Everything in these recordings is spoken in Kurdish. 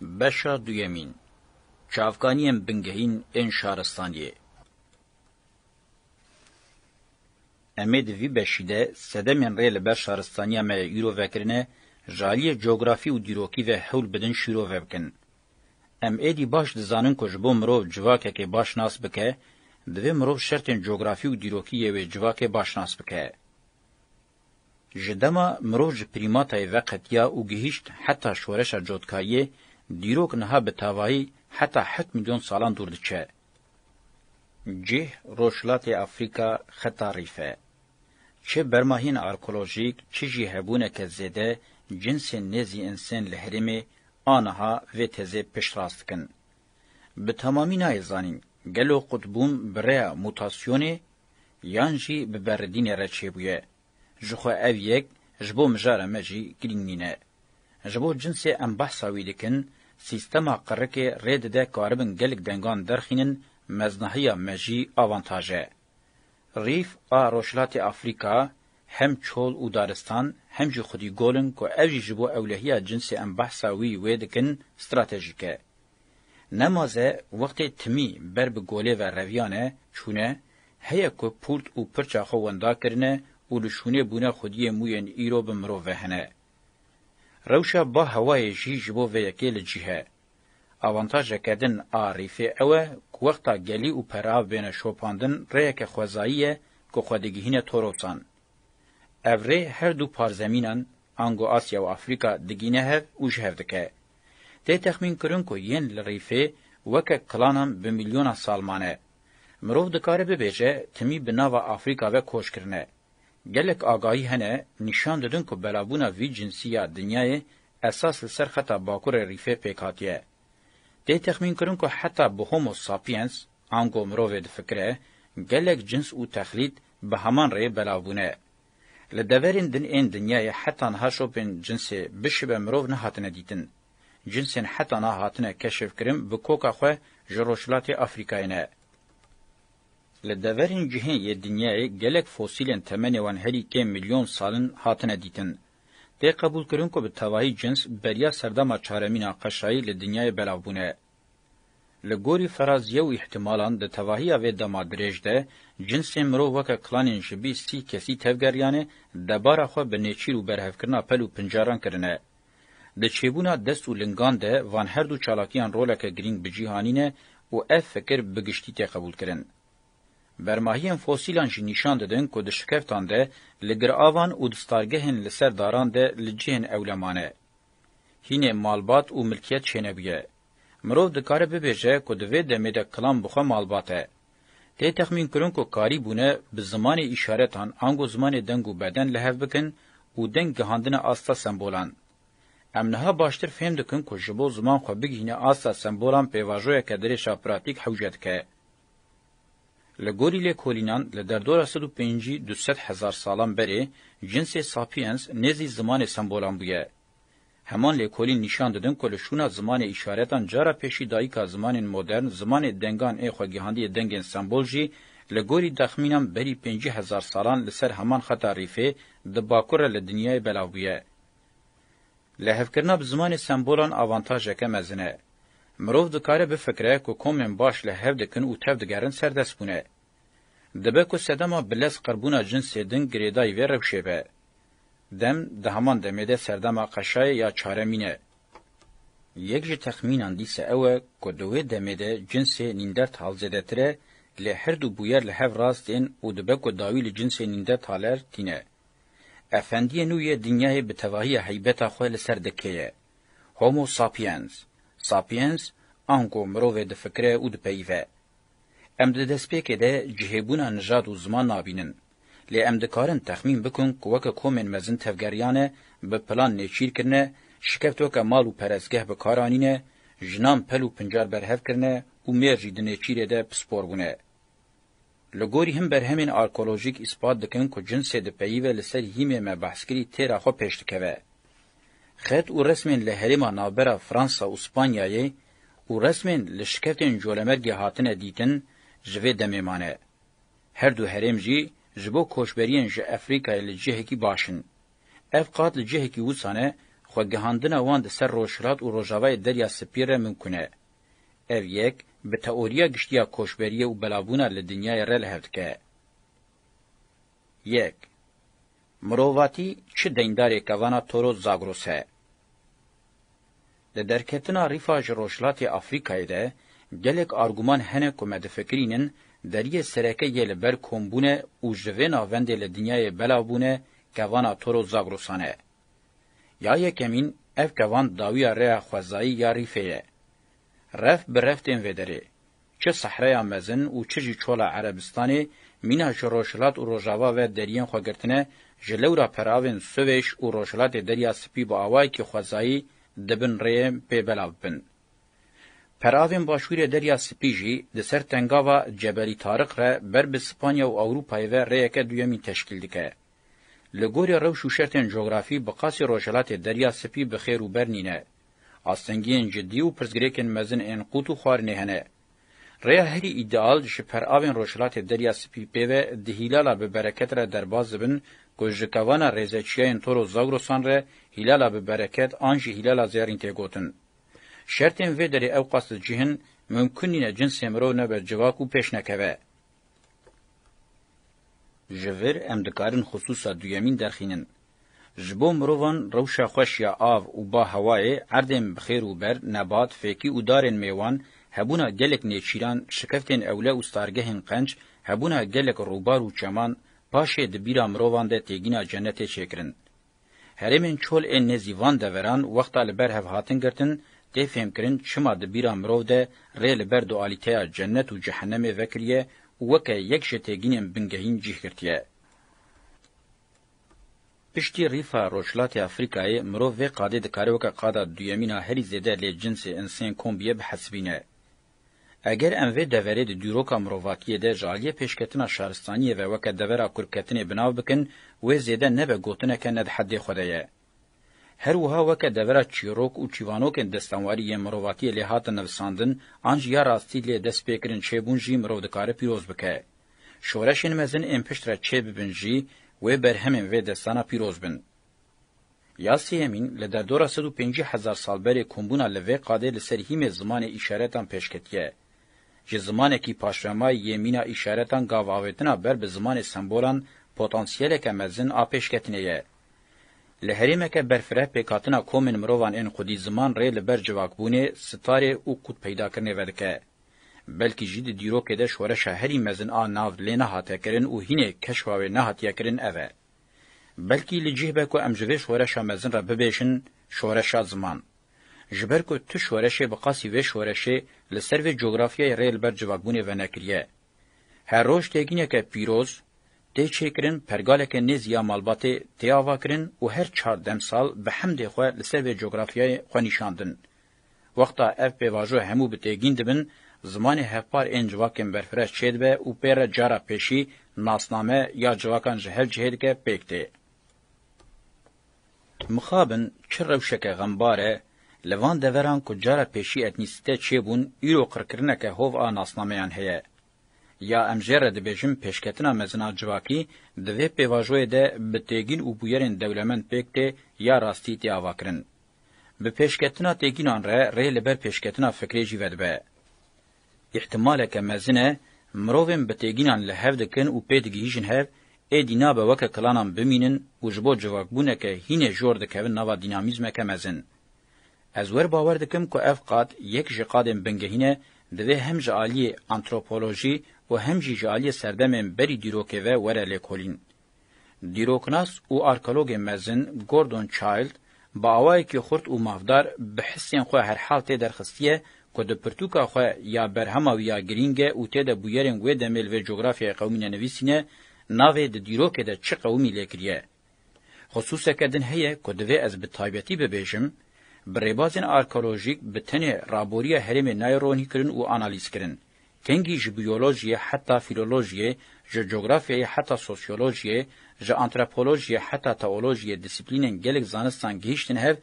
Beşa duyemîn, Çavkaniyên bingehîn ên şaristaniyê. Em ê di vî beşî de sedemên rê li ber şaristaniya me ya îro vekirine ji aliyê cografî û dîrokî ve hewl bidin şîrove bikin. Em êdî baş dizanin ku ji bo mirov civakekê baş nas bike, divê mirov şertên cografî û dîrokî yê wê civakê baş nas bike. Ji dema mirov ji prîmatayê veqetiya û gihîşt heta şoreşa cotkariyê, dîrok niha bi tavayî heta heft milyon salan dûr diçe. Cih, Rojhilatê Afrîka xeta rîf e. Çi bermahiyên arkolojîk çi jî hebûneke zêde cinsên nêzî insên li herêmê aniha vê tezê piştrast dikin. Bi tamamî nayê zanîn gelo qutbûn bi rêya mutasyonê yan jî bi beridînê re çêbûye. Ji xwe ev yek ji bo mijara me jî girîng nîne. Ji bo cinsê em behsa wî dikin, sîstema qirikê rê dide karibin gelek dengan derxînin, meznahiya me jî avantaj e. Rîf a Rojhilatê Afrîka hem çol û daristan hem jî xwedî gol in ku ev jî ji bo ewlehiya cinsê em behsa wî wê dikin stratejîk e. Nemaze wextê timî ber bi golê ve reviyane, çûne, heye ku pûrt û pirça xwe wenda kirine û li şûnê bûne xwediyê mûyên îro bi mirov ve hene. Rewşa ba hewayê jî ji bo vê yekê li cîh e. Avantajeke din a rîfê ew e ku wexta gelî û perav bêne şopandin rêyeke xwezayî ye ku xwe digihîne Toros'an. Ev rê her du parzemînan ango Asya û Afrîka digîne hev û ji hev dike. Tê texmîn kirin ku yên li rîfê weke klanan bi milyonan sal mane. Mirov dikare bibêje timî bi nava Afrîka ve koç kirine. Gelek agahî hene nîşan didin ku belavbûna vî cinsî ya dinyayê esas li ser xeta bakurê rîfê pêk hatiye. Tê texmîn kirin ku heta bi homo sapiens, ango mirovê difikire, gelek cins û texlît bi heman rê belavbûne. Li deverên din ên dinyayê heta niha şopên cinsê bişibe mirov nehatine dîtin. Cinsên heta niha hatine keşifkirin bi koka xwe ji Rojhilatê Afrîkayê ne. Li deverên cihên yê dinyayê gelek fosîlên temenê wan herî kêm milyon sal in hatine dîtin. Tê qebûlkirin ku bi tevahî cins beriya serdema çaremîn a qeşayî li dinyayê belav bûne. Li gorî ferazîye û îhtimalan di tevahiya vê dema dirêj de cinsên mirov weke klanên ji bî sî kesî tevgeriyane debara xwe bi nêçîr û berhevkirina pel û pincaran kirine. Di çêbûna dest û lingan de van her du çalakiyan roleke girîng bi cî hanîne û ev fikir bi giştî tê qebûlkirin. Bermahiyên fosîlan jî nîşan didin ku di şikeftan de, li giravan û di stargehên li ser daran de li cihên ewle mane. Hînê malbat û milkiyet çêne bûye. Mirov dikare bibêje ku di vê demê de kilam bi xwe malbat e. Tê texmîn kirin ku karî bûne bi zimanê îşaretan ango zimanê deng û beden li hev bikin û deng gihandine asta sembolan. Em niha baştir fêm dikin ku ji bo ziman xwe bigihîne asta sembolan pêvajoyeke dirêşa pratîk hewce dike. Li gorî lêkolînan li derdora sed û pêncî du sed hezar salan berê cinsê Sapiens nêzî zimanê sembolan bûye. Heman lêkolîn nîşan didin ku li şûna zimanê îşaretan cara pêşî dayika zimanên modern zimanê dengan ê xwegihandiyê dengên sembol jî li gorî daxmînan berî pêncî hezar salan li ser heman xeta rîfê di bakur re li dinyayê belav bûye. Lihevkirina bi zimanê sembolan avantajeke mezin e. Mirov dikare bifikire ku komên baş li hev dikin û tev digerin serdestbûnê. Dibe ku sedema bilez qirbûna cinsê din girêdayî vê rewşê be. Dem di heman demê de serdema qeşayê ya çare mîn e. Yek ji texmînan dîsa ew e ku di wê demê de cinsê nînderthal zêdetir e lê her du bûyer li hev rast ên û dibe ku dawî li cinsê nînderthaler tîne. Efendiyê nû yê dinyayê bi tevahiya heybeta xwe li ser dikeye. Homo sapiens, sapiens, ango mirovê difikire û dipeyve. Em di destpêkê de cihêbûna nijad û ziman nabînin. Lê em dikarin texmîn bikin ku weke komên mezin tevgeriyane, bi plan nêçîr kirine, şikeft weke mal û perestgeh bi kar anîne, jinan pel û pincar berhev kirine û mêr jî di nêçîrê de pispor bûne. Li gorî hin berhemên arkeolojîk îspat dikin ku cinsê di peyive li ser hîmê me behskirî têra xwe pêş dikeve. Xet û resmên li herêma navbera Fransa û Spanyayê û resmên li şiketên Colemergê hatine dîtin ji vê demê mane. Her du herêm jî ji bo koçberiyên ji Efrîkayê li cihekî baş in. Ev qat li cihekî wisa ne xwegihandina wan di ser rojhilat û rojavayê Derya Spî re mimkun e. Ev yek bi teoriya giştî ya koçberiyê û belavbûna li dinyayê re li hev dike. Yek. Mirovatî çi deyndarê kevana Toros Zagros e? Li derketina Rîfa ji Rojhilatê Afrîkayê de gelek arguman hene ku me difikirînin deriyê sereke yê li ber kombûne û ji vê navendê li dinyayê belavbûne kevana Toros Zagrosan e. Ya yekemîn, ev kevan dawiya rêya xwezayî ya Rîfê ye. Reft bi reft tên vê derê. Çi Sehreya Mezin û çi jî Çola Erebistanê mîna ji rojhilat û rojava ve deriyên xwe girtine, ji lewra peravên Suwêş û rojhilatê Derya Spî bi awayekî xwezayî di bin rêyê pê belav dibin. Peravên başûrê Derya Spî jî di ser tengava Cebelî Tariq re ber bi Spanya û Ewropayê ve rêyeke duyemîn teşkîl dike. Li gorî rewş û şertên cografî bi qasî rojhilatê Derya Sipî bi xêr û ber nîne. Astengiyên cidî û pirsgirêkên mezin ên qût û xwarinê hene. Rêya herî îdeal ji peravên rojhilatê Derya Sipî pêve di hîlala bi bereket re derbas dibin ku ji kevana rêze çiyayên Toros Zagrosan re hîlala bi bereket an jî hîlala zerîn tê gotin. Şertên vê derê ewqas li cih in, mumkun nîne cinsê mirov nebe civak û pêş nekeve. Ji vir em dikarin xususa duyemîn derxînin. Ji bo mirovan rewşa xweş ya av û ba hewayê, erdên bi xêr û ber, nebat, fêkî û darên mêwan, hebûna gelek nêçîran, şikeftên ewle û stargehên qenc, hebûna gelek rûbar û çeman, paşê di bîra mirovan de têgîna cenetê çêkirin. Herêmên çol ên nêzî van deveran wexta li ber hev hatin girtin, tê fêmkirin çima di bîra mirov de rê li ber dualîteya cennet û cehenemê vekiriye û weke yek ji têgînên bingehîn cîh girtiye. Piştî Rîfa Rojhilatê Afrîkayê, mirov vê qadê dikare weke qada duyemîn a herî zêde lê cinsê insên kom bîye bihesibîne. Eger em vê deverê di dîroka mirovatiyê de ji aliyê pêşketina şaristaniyê ve weke devera kurpketinê bi nav bikin, wê zêde nebe gotineke ne di heddê xwe de ye. Her wiha weke devera çîrok û çîvanokên destewari yên mirovatiyê lê hatin nivisandin an jî ya rastî lê dest pê kirin çêbûn jî mirov dikare pîroz bike. Şoreşên mezin ên piştre çê bibin jî wê berhemên vê destana pîroz bin. Ya sêyemîn, li derdora sed û pêncî hezar sal berê kombûna li vê qadê li ser hîmê zimanê îşaretan pêş ketiye. Ji zimanekî paşvemayî yê mîna îşaretan gavavêtina ber bi zimanê sembolan potansiyeleke mezin a pêşketinê ye. Li herêmeke berfireh pêkhatina komên mirovan ên xwedî ziman rê li ber civakbûnê, sitarê û qûtpeydakirinê vedike. Belkî jî di dîrokê de şoreşa herî mezin a nav lê nehate kirin û hînê keşfa wê nehatiye kirin ev e. Belkî li cih be ku em ji vê şoreşa mezin re bibêjin şoreşa ziman. Ji ber ku tu şoreşê bi qasî vê şoreşê li ser vê cografyayê rê li ber civakbûnê venekiriye. Her roj têgineke pîroz tê çêkirin, pergaleke nêzî ya malbatê tê avakirin û her çar demsal bi hemdê xwe li ser vê cografyayê xwe nîşandin. Wexta ev pêvajo hemû bi têgîn dibin, zimanê hevpar ên civakên berfireh çêdibe û pê re cara pêşî nasname ya civakan ji hev cihê dike pêk tê. Mixabin çi rewşeke xembar e, li van deveran ku cara pêşî etnîsîte çêbûn, îro qirkirineke hov a nasnameyan heye. Ya em jê re dibêjin pêşketina mezina civakî di vê pêvajoyê de bi têgîn û bûyerên dewlemend pêk tê ya rastî tê avakirin. Bi pêşketina têkînan re rê li ber pêşketina fikrê jî vedibe. Îhtimaleke mezin e mirovên bi têgînan li hev dikin û pê digihîjin hev, êdî nabe weke klanan bimînin û ji bo civakbûneke hînê jor dikevin nava dînamîzmeke mezin. Ez wer bawer dikim ku ev qad yek ji qadên bingehîn e, divê hem ji aliyê antropolojî û hem jî ji aliyê serdemên berî dîrokê ve were lêkolîn. Dîroknas û arkeologê mezin Gordon Childe bi awayekî xurt û mafdar bi hisên xwe herhal tê derxistiye ku di pirtûka xwe ya berhema wî ya girîng e û tê de bûyerên wê demê li vê cografyayê qewimîne nivîsîne navê di dîrokê de çi qewimî lê kiriye. Xusûseke din heye ku divê ez bi taybetî bibêjim, bi rêbazên arkeolojîk bi tenê raboriya herêmê nayê ronîkirin û analîzkirin. Kengî ji biyolojiyê heta fîlolojiyê, ji cografyayê heta sosyolojiyê, ji antrepolojiyê heta teolojiyê dîsiplînên gelek zanistan gihîştin hev,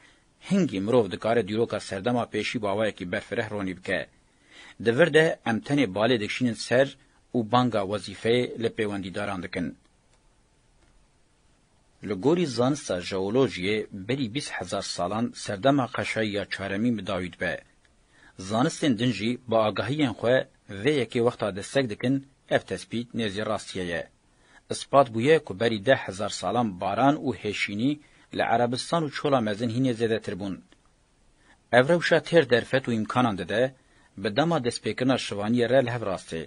hingî mirov dikare dîroka serdema pêşî bi awayekî berfireh ronî bike. Di vir de em tenê balê dikişînin ser û banga wezîfeyê li pêwendîdaran dikin. Li gorî zanista jeolojiyê berî bîst hezar salan serdema qeşayî ya çaremî midayû dibe. Zanistên din jî bi agahiyên xwe vê yekê wexta destek dikin ev tespît nêzî rastiyê ye. Ispat bûye ku berî deh hezar salan baran û hêşînî li Erebistan û Çola Mezin hînê zêdetir bûn. Ev rewşa têr derfet û îmkanan dide bi dema destpêkirina şivaniyê re li hev rastê.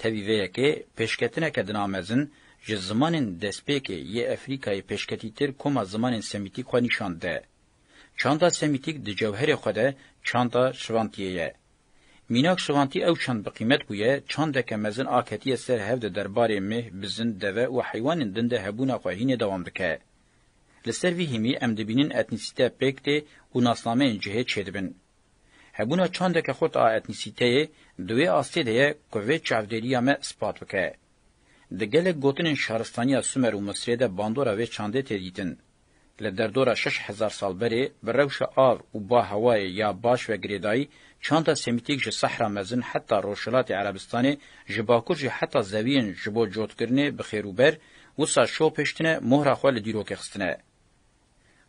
Tevî vê yekê pêşketineke di na mezin ji zimanên destpêkê yê Efrîkayê pêşketîtir koma zimanên semîtîk xwe nîşan dide. Çanda semîtîk di cewherê xwe de çanda şivantiyê ye. Mînak şivantî ew çand biqîmet bûye, çandeke mezin a ketiye ser hev di derbarê mêh, bizin, deve û heywanên din de hebûna xwe hînê dewam dike. Li ser vî hîmî em dibînin etnîsîte pêk tê û nasnameyên cihê çêdibin. Hebûna çandeke xurt a etnîsîteyê di wê astê de ye ku vê çavdêriya me spat bike. Di gelek gotinên şaristaniya Sumer û Misrê de bandora vê çandê tê dîtin. Li derdora şeş hezar sal berê bi rewşa av û ba hewayê ya baş ve girêdayî çanda semîtîk ji Sehra Mezin heta Rojhilatê Erebistanê ji bakur jî heta zeviyên ji bo cotkirinê bi xêr û ber wisa şopêştine mohra xwe li dîrokê xistine.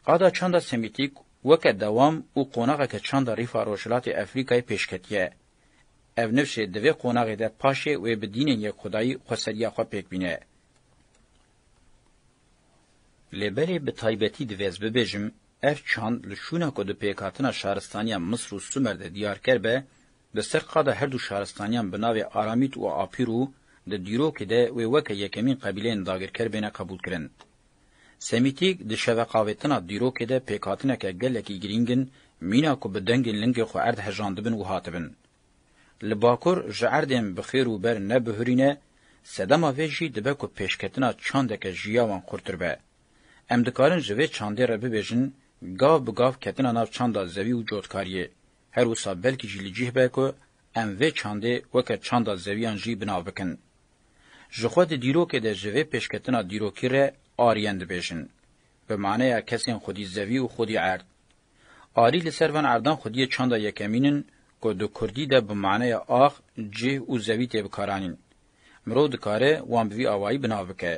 Qada çanda semîtîk weke dewam û qonaxeke çanda rîfa Rojhilatê Efrîkayê pêş ketiye. Ev nifşê di vê qonaxê de paşê wê bi dînên yekxwedayî xweseriya xwe pêk bîne. Lê belê bi taybetî divê ez bibêjim, ev çand li şûna ku di pêkhatina şaristaniya Misr û Sumer de diyarker be, di ser qada her du şaristaniyan bi navê Aramît û Apîr û di dîrokê de wê weke yekemîn qebîleyên dagirker bêne qebûlkirin. Semîtîk di şeveqavêtina dîrokê de pêkhatineke gelekî girîng in, mîna ku bi dengên lingê xwe erd hejandibin û hatibin. Li Bakur ji erdên bi xêr û ber ne bihurîne, sedema vê jî dibe ku pêşketina çandeke ji ya wan xurtir be. Em dikarin ji vê çandê re bibêjin, gav bi gav ketina nav çanda zewî û cotkariyê, Her wisa belkî jî li cih be ku em vê çandê weke çanda zewiyan jî bi nav bikin. Ji xwe di dîrokê de ji vê pêşketina dîrokî re Aryen dibêjin. Bi maneya kesên xwedî zevî û xwedî erd. Arî li ser van erdan xwediyê çanda yekemîn in ku di kurdî de bi maneya ax, cih û zevî tê bikaranîn. Mirov dikare wan bi vî awayî bi nav bike,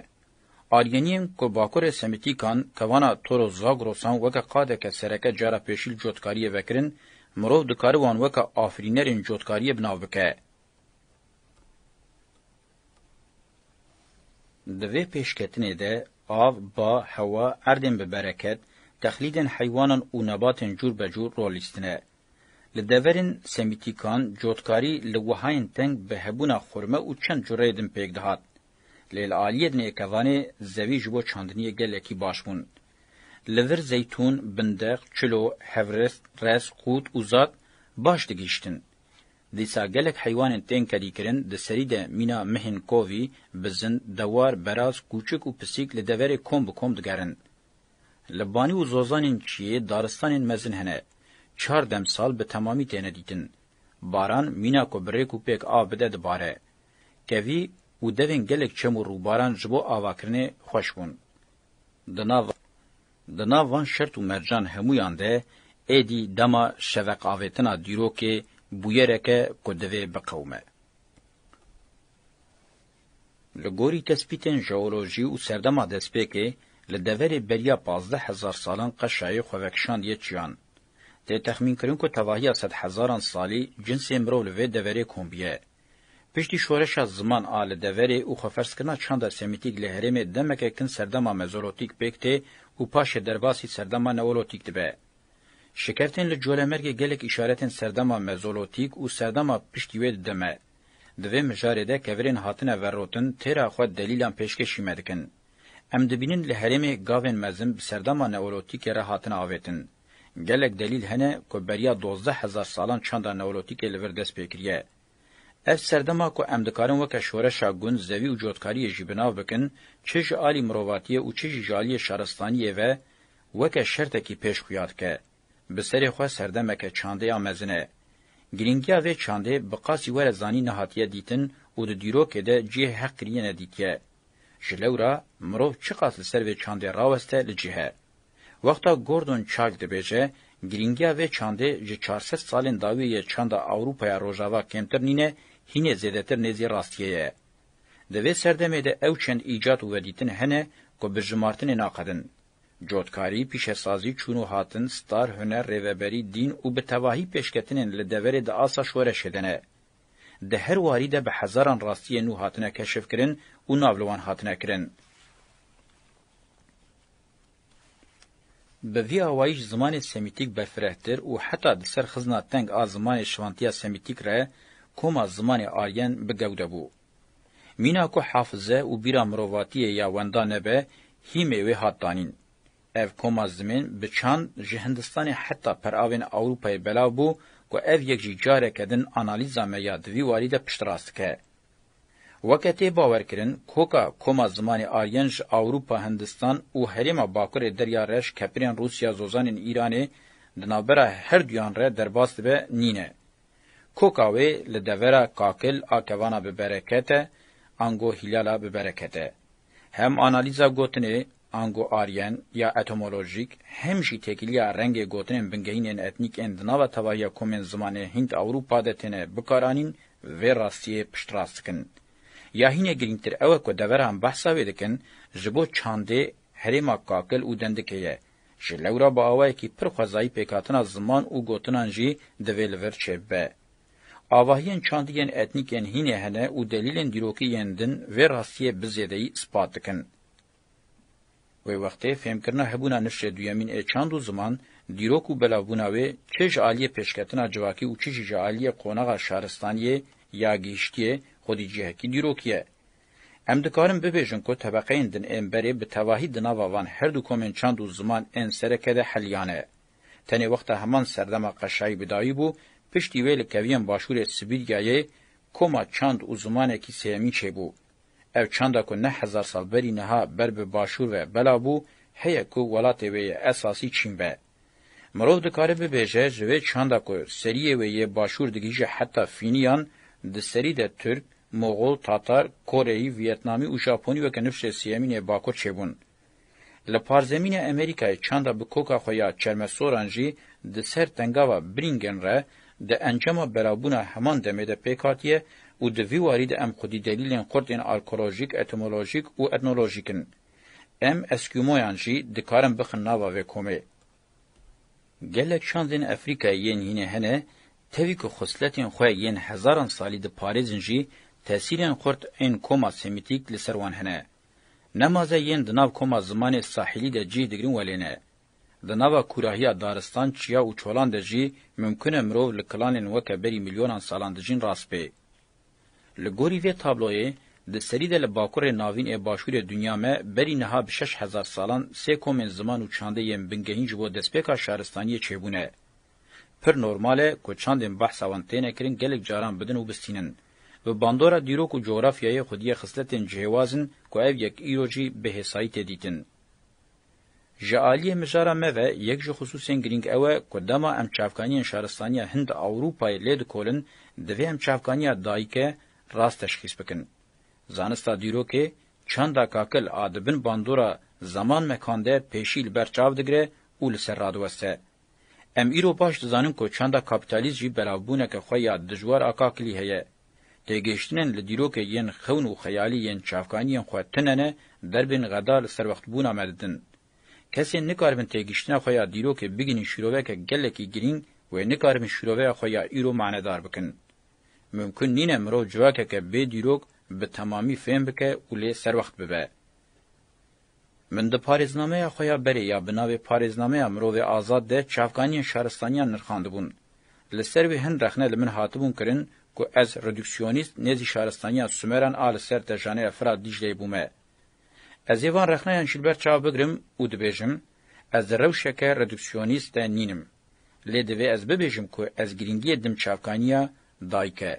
Alîyeniyên ku bakurê Semîtîkan, kevana Toros Zagrosan weke qadeke sereke cara pêşîl cotkariyê vekirin, mirov dikare wan weke afirînerên cotkariyê bi nav bike. Di vê pêşketinê de av, ba, hewa, erdên bi bereket, texlîdên heywanan û nebatên cûr be cûr rol lîstine. Li deverên Semîtîkan cotkarî li wehayên teng bi hebûna xurme û çend cureyê din pêk dihat. Lê li aliyê nêkevanê zevî ji bo çandiniyê gelekî baş bûn. Li vir zeytûn, bindeq, çilo, hevrist, rez, qût û zat baş digihîştin. Dîsa gelek heywanên tên kedîkirin di serî de mîna mihên kovî, bizin, dewar, beraz, kûçik û pisîk li deverê kom bi kom digerin. Li Banî û Zozanên Çiyê daristanên mezin hene. Çar demsal bi temamî têne dîtin. Baran mîna ku bi rêk û pêk av bide dibare. Kevî û devên gelek çem û rûbaran ji bo avakirinê xweş bûn. Di nav Di nav van şert û mercan hemûyan de êdî dema şeveqavêtina dîrokê bûyerek e ku divê biqewime. Li gorî tespîtên jeolojî û serdema destpêkê, li deverê beriya pazdeh hezar salan qeşayê xwe vekişandiye çiyan. Tê texmînkirin ku tevahiya sedhezaran salî cinsê mirov li vê deverê kombiye. Piştî şoreşa ziman a li deverê û xweferzkirina çanda semîtîk li herêmê demeke kin serdema mezolotîk pêk tê û paşê derbasî serdema neolotîk dibe. Şikertên li Colemêrgê gelek îşaretên serdema mezolotîk û serdema piştî wê dide me. Di vê mijarê de kevirên hatine verrotin têra xwe delîlan pêşkêşî me dikin. Em dibînin li herêmê gavên mezin bi serdama neolotîkê re hatine avêtin. Gelek delîl hene ku beriya dozdeh hezar salan çanda neolotîkê li vir dest pê kiriye. Ev serdema ku em dikarin weke şoreşa gund, zevî û cotkariyê jî bi nav bikin, çi ji alî mirovatiyê û çi jî ji aliyê şaristaniyê ve weke şertekî pêş xuya dike. Bi serê xwe serdemeke çandêya mezin e. Girîngiya vê çandê bi qasî were zanîn nehatiye dîtin û di dîrokê de cihê heqkiriyê nedîtiye. Ji lewra mirov çiqas li ser vê çandê raweste li cih e. Wexta Gordon Chag dibêje, Girîngiya vê çandê ji çar sed salên dawiyê yê çanda Ewropaya Rojava kêmtir nîne, hînê zêdetir nêzî rastiyê ye. Di vê serdemê de ew çend îcat û vedîtin hene ku bi jimartinê naqedin. Cotkarî, pîşesazî, çûn û hatin, star, huner, rêveberî, dîn û bi tevahî pêşketinên li deverê di asa şoreşê de ne. Di her warî de bi hezaran rastiyên nû hatine keşifkirin û nav li wan hatine kirin. Bi vî awayî ji zimanê semîtîk berfirehtir û heta di ser xizna teng a zimanê şivantiya semîtîk re koma zimanê aryen bi gewde bû. Mîna ku hafize û bîra mirovatiyê ya wenda nebe, hîmê wê hat danîn. Ev koma zimên bi çand ji Hindistanê heta peravên Ewropayê belav bû ku ev yek jî careke din analîza me ya di vî warî de piştrast dike. Weke tê bawerkirin, koka koma zimanê Aryen ji Ewropa, Hindistan û herêma bakurê Derya Reş kepirên Rûsya zozanên Îranê di navbera herduyan re derbas dibe nîn e. Koka wê li devera kakil a kevana bi bereket e ango hîlala bi bereket e. Hem analîza gotinê ango aryen ya etomolojîk hem jî têkiliya rengê gotinên bingehînên etnîk ên di nava tevahiya komên zimanê Hînd-Ewropa de têne bikaranîn vê rastiyê piştrast dikin. Ya hînê girîngtir ew e ku devera em behsa wê dikin ji bo çandê herêma kakil û dendikê ye Ji lewra bi awayekî pir xwezayî pêkhatina ziman û gotinan jî divê li vir çêbibe. Avahiyên çandî yên etnîk yên hînê hene û delîlên dîrokî yên din vê rastiyê bi zêdeyî ispat dikin. Wê wextê fêmkirina hebûna nifşê duyemîn ê çand û ziman, dîrok û belavbûna wê çi ji aliyê pêşketina civakî û çi jî ji aliyê qonaxa şaristaniyê ya gihiştiyê xwedî cihekî dîrokî ye. Em dikarin bibêjin ku tebeqeyên din ên berê bi tevahî di nava van her du komên çand û ziman ên sereke de heliyane. Tenê wexta heman serdema qeşayî bi dayî bû, piştî wê li keviyên başûrê Sibîryayê koma çand û zimanekî sêyemîn çêbû. Ev çanda ku neh hezar sal berî niha ber bi başûr ve bela bû, heye ku welatê wê yê esasî Çîn be. Mirov dikare bibêje ji vê çanda ku seriyê wê yê başûr digihîje heta Fîniyan, di serî de Tirk, Moxol, Tatar, Koreyî, Viyetnamî û Japonî weke nifşê siyemîn ê Bakur çêbûn. Li parzemînê Amerîkayê çanda bi koka xwe ya çermesoran jî di ser tengava Bringen re di encama belavbûna heman demê de pêk hatiye û di vî warî de em xwedî delîlên xurt ên arkolojîk, etimolojîk û etnolojîk in. Em eskîmoyan jî dikarin bixin nava vê komê. Gelek çandên Efrîkayê yên hînê hene, tevî ku xisletên xwe yên hezaran salî diparêzin jî tesîrên xurt ên koma semîtîk li ser wan hene. Nemaze yên di nav koma zimanê sahîlî de cih digirin welê ne. Di nava kûrahiya daristan, çiya û çolan de jî mimkun e mirov li kilanên weke berî milyonan salan dijîn rastpê. Li gorî vê tabloyê, di serî de li bakurê navîn ê başûrê dinya me berî niha bi şeş hezar salan sê komên ziman û çandê yên bingehîn ji bo destpêka şaristaniyê çêbûne. Pir normal e ku çandên behsa wan têne kirin gelek caran bidin û bistînin. Bi bandora dîrok û cografyayê xwediyê xisletên cihêwaz in ku ev yek îro jî bi hêsayî tê dîtin. Ji aliyê mijara me ve yek ji xisûsên girîng ew e ku dema em çavkaniyên şaristaniya hin di Ewropayê lê dikolin, divê em çavkaniya dayike rast teşxîs bikin. Zanista dîrokê, çanda kakil a di bin bandora zaman-mekan de pêşî li ber çav digire û li ser radiweste. Em îro baş dizanin ku çanda kapîtalîst jî belavbûneke xwe ya dijwar a kakilî heye. Têgihiştinên li dîrokê yên xewn û xeyalî yên çavkaniyên xwe tune ne, derbên xeda li serwextbûna me didin. Kesên nikaribin têgihiştina xwe ya dîrokê bigihînin şîroveke gelekî girîng wê nikaribin şîroveya xwe ya îro manedar bikin. Mumkun nîne mirov civakeke bê dîrok bi temamî fêm bike û lê serwext bibe. Min di parêznameya xwe ya berê ya bi navê Parêznameya Mirovê Azad de çavkaniyên şaristaniyan nirxandibûn. Li ser wê hin rexne li min hatibûn kirin ku ez reduksyonîst nêzî şaristaniya Sumeran a li ser Tejaneya Firat Dîcleyê bûme. Ez ê van rexneyan jî li ber çav bigirim û dibêjim, ez di rewşeke reduksyonîst de nînim. Lê divê ez bibêjim ku ez girîngiyê didim çavkaniya dayike,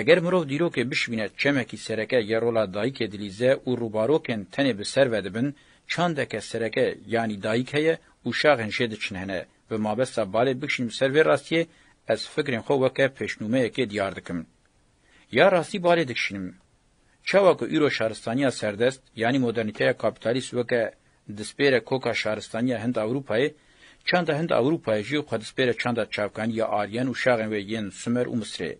Eger mirov dîrokê bişibîne çemekî sereke ya rola dayikê dilîze û rûbarokên tenê bi ser ve dibin, çandeke sereke yanî dayik heye û şaxên jê diçin hene, bi mabesta balê bikişînim li ser vê rastiyê, ez fikrên xwe weke pêşnûmeyekê diyar dikim. Ya rastî balê dikişînim. Çawa ku îro şaristaniya serdest, yanî modernîteya kapîtalîst weke dispêre koka şaristaniya Hind-Ewrûpayê, çanda Hind-Ewrûpayê jî xwe dispêre çanda çavkanî ya Aryen û şaxên wê yên Sumer û Misrê.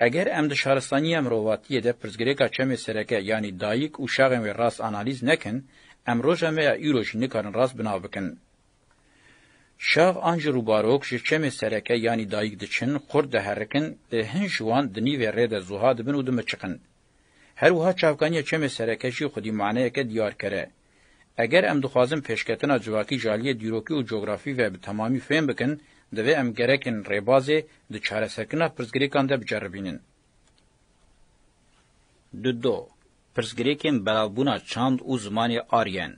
Eger em di şaristaniya mirovatiyê de pirsgirêka çemê sereke yanî dayik û şaxên wê rast analîz nekin, em roja me ya îro jî nikarin rast bi nav bikin. Şax an ji rûbarok ji çemê sereke yanî dayîk diçin, xurt diherikin, hin ji wan di nîvê rê de zuha dibin û dimiçiqin. Her wiha çavkaniya çemê sereke jî xwedî maneyeke diyar kere. Eger em dixwazin pêşketina civakî ji aliyê dîrokî û cografî ve bi temamî fêm bikin, divê em gerekên rêbazê di çareserkirina pirsgirêkan de biceribînin. Du do. Pirsgirêkên belavbûna çand û zimanê Aryen.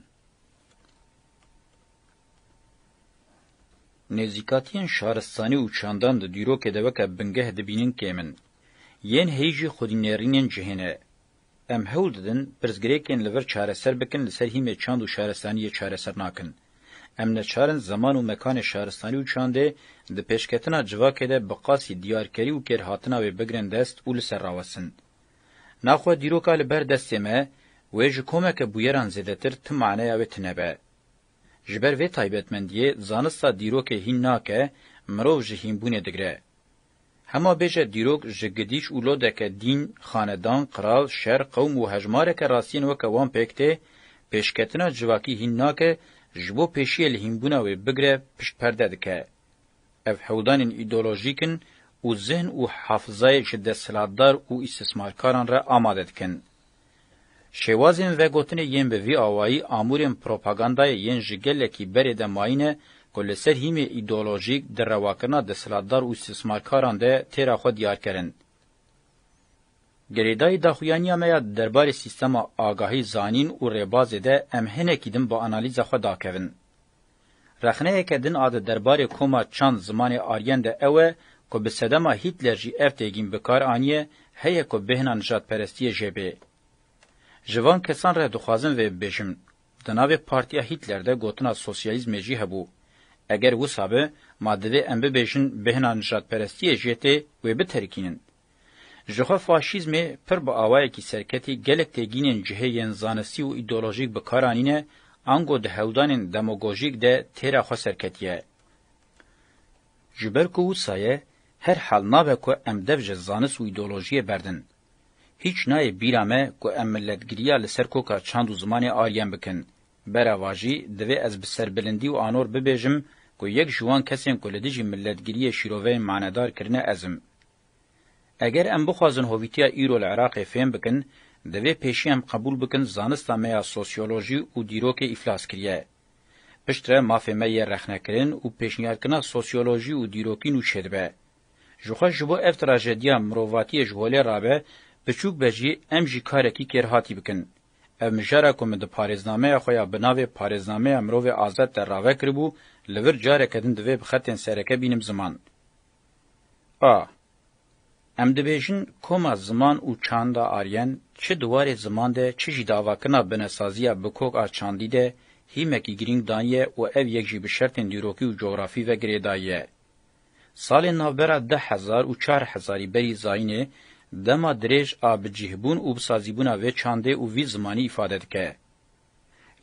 Nêzîkatiyên şaristanî û çandan di dîrokê de weke bingeh dibînin kêm in. Yên heyî jî xwedî nêrînên cihê ne. Em hewl didin pirsgirêkên li vir çareser bikin li ser hîmê çand û şaristaniyê çareser nakin. Em neçar in zeman û mekanê şaristanî û çandê di pêşketina civakê de bi qasî diyarkerî û kêrhatina wê bigrin dest û li ser rawesin. Naxwe dîroka li ber destê me wê ji komeke bûyeran zêdetir ti maneya wê tine be. Ji ber vê taybetmendiyê zanista dîrokê hîn nake mirov ji hînbûnê digre. Hema bêje dîrok ji gidîş û lodeke dîn, xanedan, qral, şer, qewm û hejmareke rastiyên weke wan pêk tê, pêşketina civakî hîn nake ji bo pêşiyê li hînbûna wê bigre pişt perde dike. Ev hewldanên îdeolojîk in û zihn û hafizayek ji desthilatdar û îstîsmarkaran re amade dikin. Şêwazên vegotinê yên bi vî awayî amûrên propagandayê yên ji gelekî berê de mayîne ku li ser hîmê îdeolojîk di rewakirina desthilatdar û îstîsmarkaran de têra xwe diyarkirin. Girêdayî daxuyaniya me ya derbarê sîstema agahî zanîn û rêbazê de em hinekî din bi analîza xwe dakevin. Rexneyeke din a di derbarê koma çand zimanê Aryen de ew e ku bi sedema Hitler jî ev têgîn bi kar aniye heye ku bêhna nijadperestiyê jê bê. Ji van kesan re dixwazim vê bibêjim, Di navê partiya Hitler de gotina sosyalîzmê jî hebû. Eger wisa be, ma divê em bibêjin bêhna nijadperestiyê jê tê wê biterikînin. Jixwe faşîzmê pir bi awayekî serketî gelek têgînên cihê yên zanistî û îdeolojîk bi kar anîne, ango di hewldanên demogojîk de têra xwe serketiye. Ji ber ku wisa ye, her hal nabe ku em dev ji zanist û îdeolojiyê berdin. Hîç nayê bîra me ku em miletgiriya li ser koka çand û zimanê Aryen bikin, Berava jî, divê ez bi serbilindî û anor bibêjim ku yek ji wan kesên ku li dijî milletgiriyê şîroveyên manedar kirine ez im. Eger em bixwazin hovîtiya îro li Iraqê fêm bikin, divê pêşî em qebûl bikin zanista me ya sosyolojî û dîrokê îflas kiriye. Piştre mafê me yê rexnekirin û pêşniyarkirina sosyolojî û dîrokî nû çêdibe. Ji xwe ji bo ev trajediya mirovatiyê ji holê rabe, biçûk be jî em jî karekî kêrhatî bikin. Ev mijara ku min di parêznameya xwe ya bi navê Parêznameya Mirovê Azad de rave kiribû, li vir careke din divê bi xetên sereke bînim ziman. A. Em dibêjin koma ziman û çanda Aryen çi di warê ziman de çi jî di avakirina binesaziya bikok a çandî de hîmekî girîng daniye û ev yek jî bi şertên dîrokî û cografî ve girêdayî ye. Salên navbera du hezar û çar hezarî berî zayînê dema dirêj a bicîhbûn û bisazîbûna vê çandê û vî zimanî îfade dike.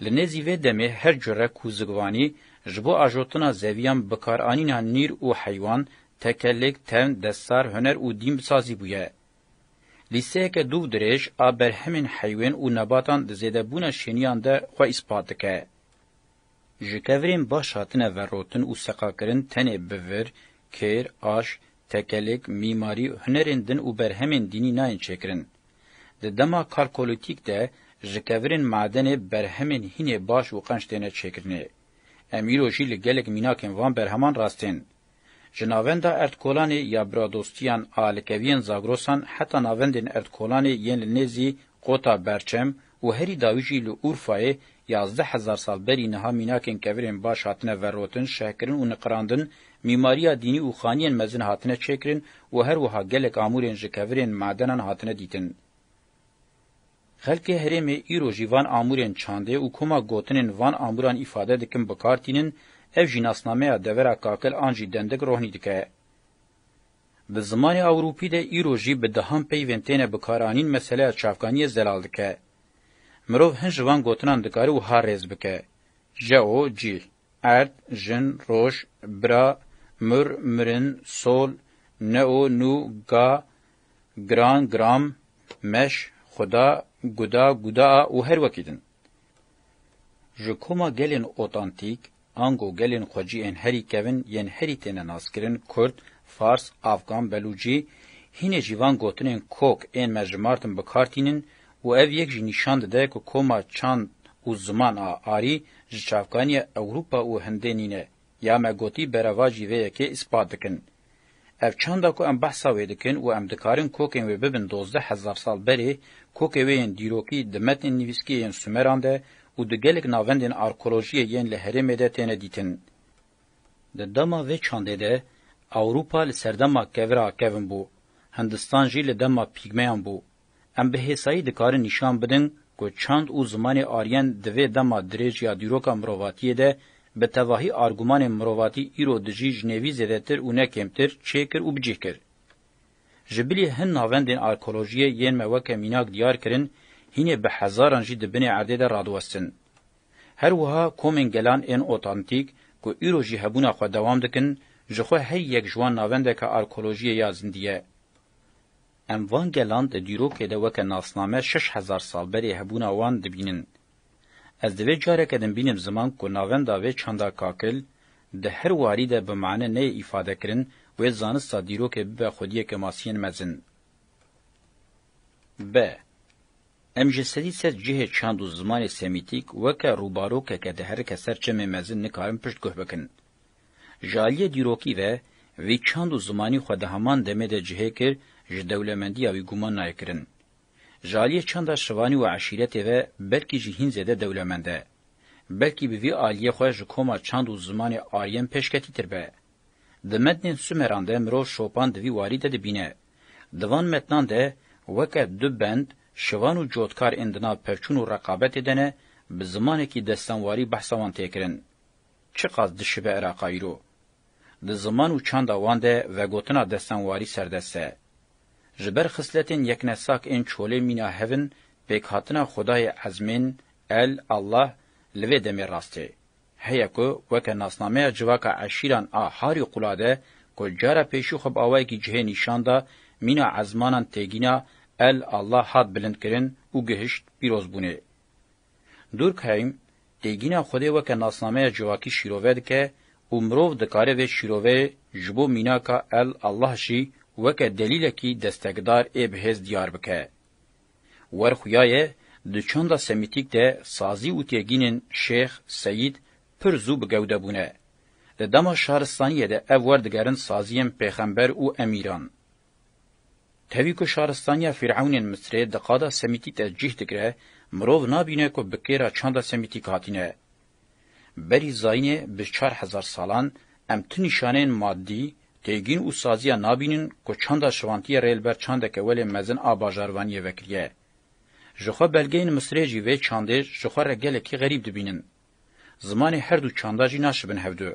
Li nêzî vê demê her cure ku zigvanî ji bo ajotina zeviyan bikaranîna nîr û heywan, tekelêk, tern, destar, huner û dîn bisazî bûye. Lîsteyeke dûv dirêj a berhemên heywên û nebatan di zêdebûna şêniyan de xwe îspat dike. Ji kevirên baş hatine verotin û seqakirin tenê bi vir, kêr, aş, tekelik, mîmarî, hunerên din û berhemên dînî nayên çêkirin. Di dema kalkolîtîk de ji kevirên madenê berhemên hînê baş û qenc têne çêkirinê. Em îro jî li gelek mînakên van berheman rastên. Ji navenda Erdkolanê ya Biradostiyan a li keviyên Zagrosan heta navendên Erdkolanê yên li nêzî Qota Berçem û herî dawî jî li Urfayê yazdeh hezar sal berî niha mînakên kevirên baş hatine verotin, şehkirin û niqirandin, mîmariya dînî û xaniyên mezin hatine çêkirin û her wiha gelek amûrên ji kevirên madenan hatine dîtin. Xelkê herêmê îro jî van amûrên çandê û koma gotinên van amûran îfade dikin bi kar tînin, ev jî nasnameya devera kakil an jî dendik rohnî dike. Bi zimanê ewrûpî de îro jî bi dehan peyvên têne bikaranîn meseleya çavkaniyê zelal dike. Mirov hin ji van gotinan dikare wiha rêz bike, jeo, cîh, erd, jin, roj, bira, mur, mirin, sol, neo, nû, ga, Gran, gram, meş, xuda, guda, gudaa û her wekî din. Ji koma gelên otantîk, ango gelên xwecî ên herî kevin yên herî têne naskirin, kurd, fars, afgan, belûcî, hînê jî van gotinên kok ên me ji Martin bi kar tînin û ev yek jî nîşan dide ku koma çand û ziman a arî ji çavkaniya Ewropa û Hindê nîne, ya me gotî berevajî vê yekê îspat dikin. Ev çanda ku em behsa wê dikin û em dikarin kokên wê bibin dozdeh hezar sal berê, kokê wê yên dîrokî di metnên nivîskiyê yên Sumeran de û di gelek navendên arkolojiyê yên li herêmê de têne dîtin. Di dema vê çandê de Ewropa li serdema kevir a kevin bû, Hindistan jî li dema pîgmeyan bû, Em bi hêsayî dikarin nîşan bidin ku çand û zimanê Aryen di vê dema dirêj ya dîroka mirovatiyê de bi tevahî argûmanên mirovatî îro dijî jinêvî zêdetir û ne kêmtir çê kir û bi cih kir. Ji bilî hin navendên arkeolojiyê yên me weke mînak diyar kirin hînê bi hezaran jî di binê erdê de radiwestin. Her wiha komên gelan ên otantîk ku îro jî hebûna xwe dewam dikin ji xwe herî yek ji wan navendeke arkeolojiyê ya zindî ye. Em van gelan di dîrokê de weke nasname şeş hezar sal berê hebûna wan dibînin. Ez divê careke din bînim ziman ku navenda vê çanda kakil, di her warî de bi mane neyê îfadekirin, wê zanista dîrokê bibe xwediyeke masiyên mezin. B. Em ji sedî sed cihê çand û zimanê semîtîk weke rûbarokeke diherike ser çemê mezin nikarin piştguh bikin. Ji aliyê dîrokî ve, vî çand û zimanî xwe di heman demê de cihê kir, ji dewlemendiya wî guman nayê kirin. Ji aliyê çanda şivanî û eşîretê ve belkî jî hîn zêde dewlemend e. Belkî bi vî aliyê xwe ji koma çand û zimanê Aryen pêşketîtir be. Di metnên Sumeran de mirov şopan di vî warî de dibîne. Di van metnan de weke du bend, şivan û cotkar ên di nav perçûn û reqabetê de ne, bi zimanekî destanwarî behsa wan tê kirin. Çiqas dişibe Îraqa îro? Di ziman û çanda wan de vegotina destanwarî serdest e. Ji ber xisletên yeknesak ên çolê mîna hev in, pêkhatina xwedayê ezmên, El, Allah, li vê demê rast e. Heye ku weke nasnameya civaka eşîran a Harî Qulade ku cara pêşî xwe bi awayekî cihê nîşan da, mîna ezmanan têgîna, El, Allah, hat bilindkirin û gihişt pîrozbûnê. Durkheim têgîna Xwedê weke nasnameya civakî şîrove dike û mirov dikare vê şîroveyê ji bo mînaka El Allah jî weke delîlekî destekdar ê bi hêz diyar bike. Wer xuya ye di çanda semîtîk de sazî û têgînên Şêx, Seyîd pir zû bi gewde bûne. Di dema şaristaniyê de ev wer digerin saziyên pêxember û emîran. Tevî ku şaristaniya fîr'ewnên Misrê di qada semîtî de cih digre, mirov nabîne ku bi kê re çanda semîtîk hatîne. Berî zayînê bi çar hezar salan, em tu nîşaneyên maddî, têgîn û saziya nabînin ku çanda şivantiye rê li ber çandeke welê mezin a bajarvaniyê vekiriye. Jixwe belgeyên Misrê jî vê çandê jixwe re gelekî xerîb dibînin. Zimanê her du çanda jî naşibin hev du.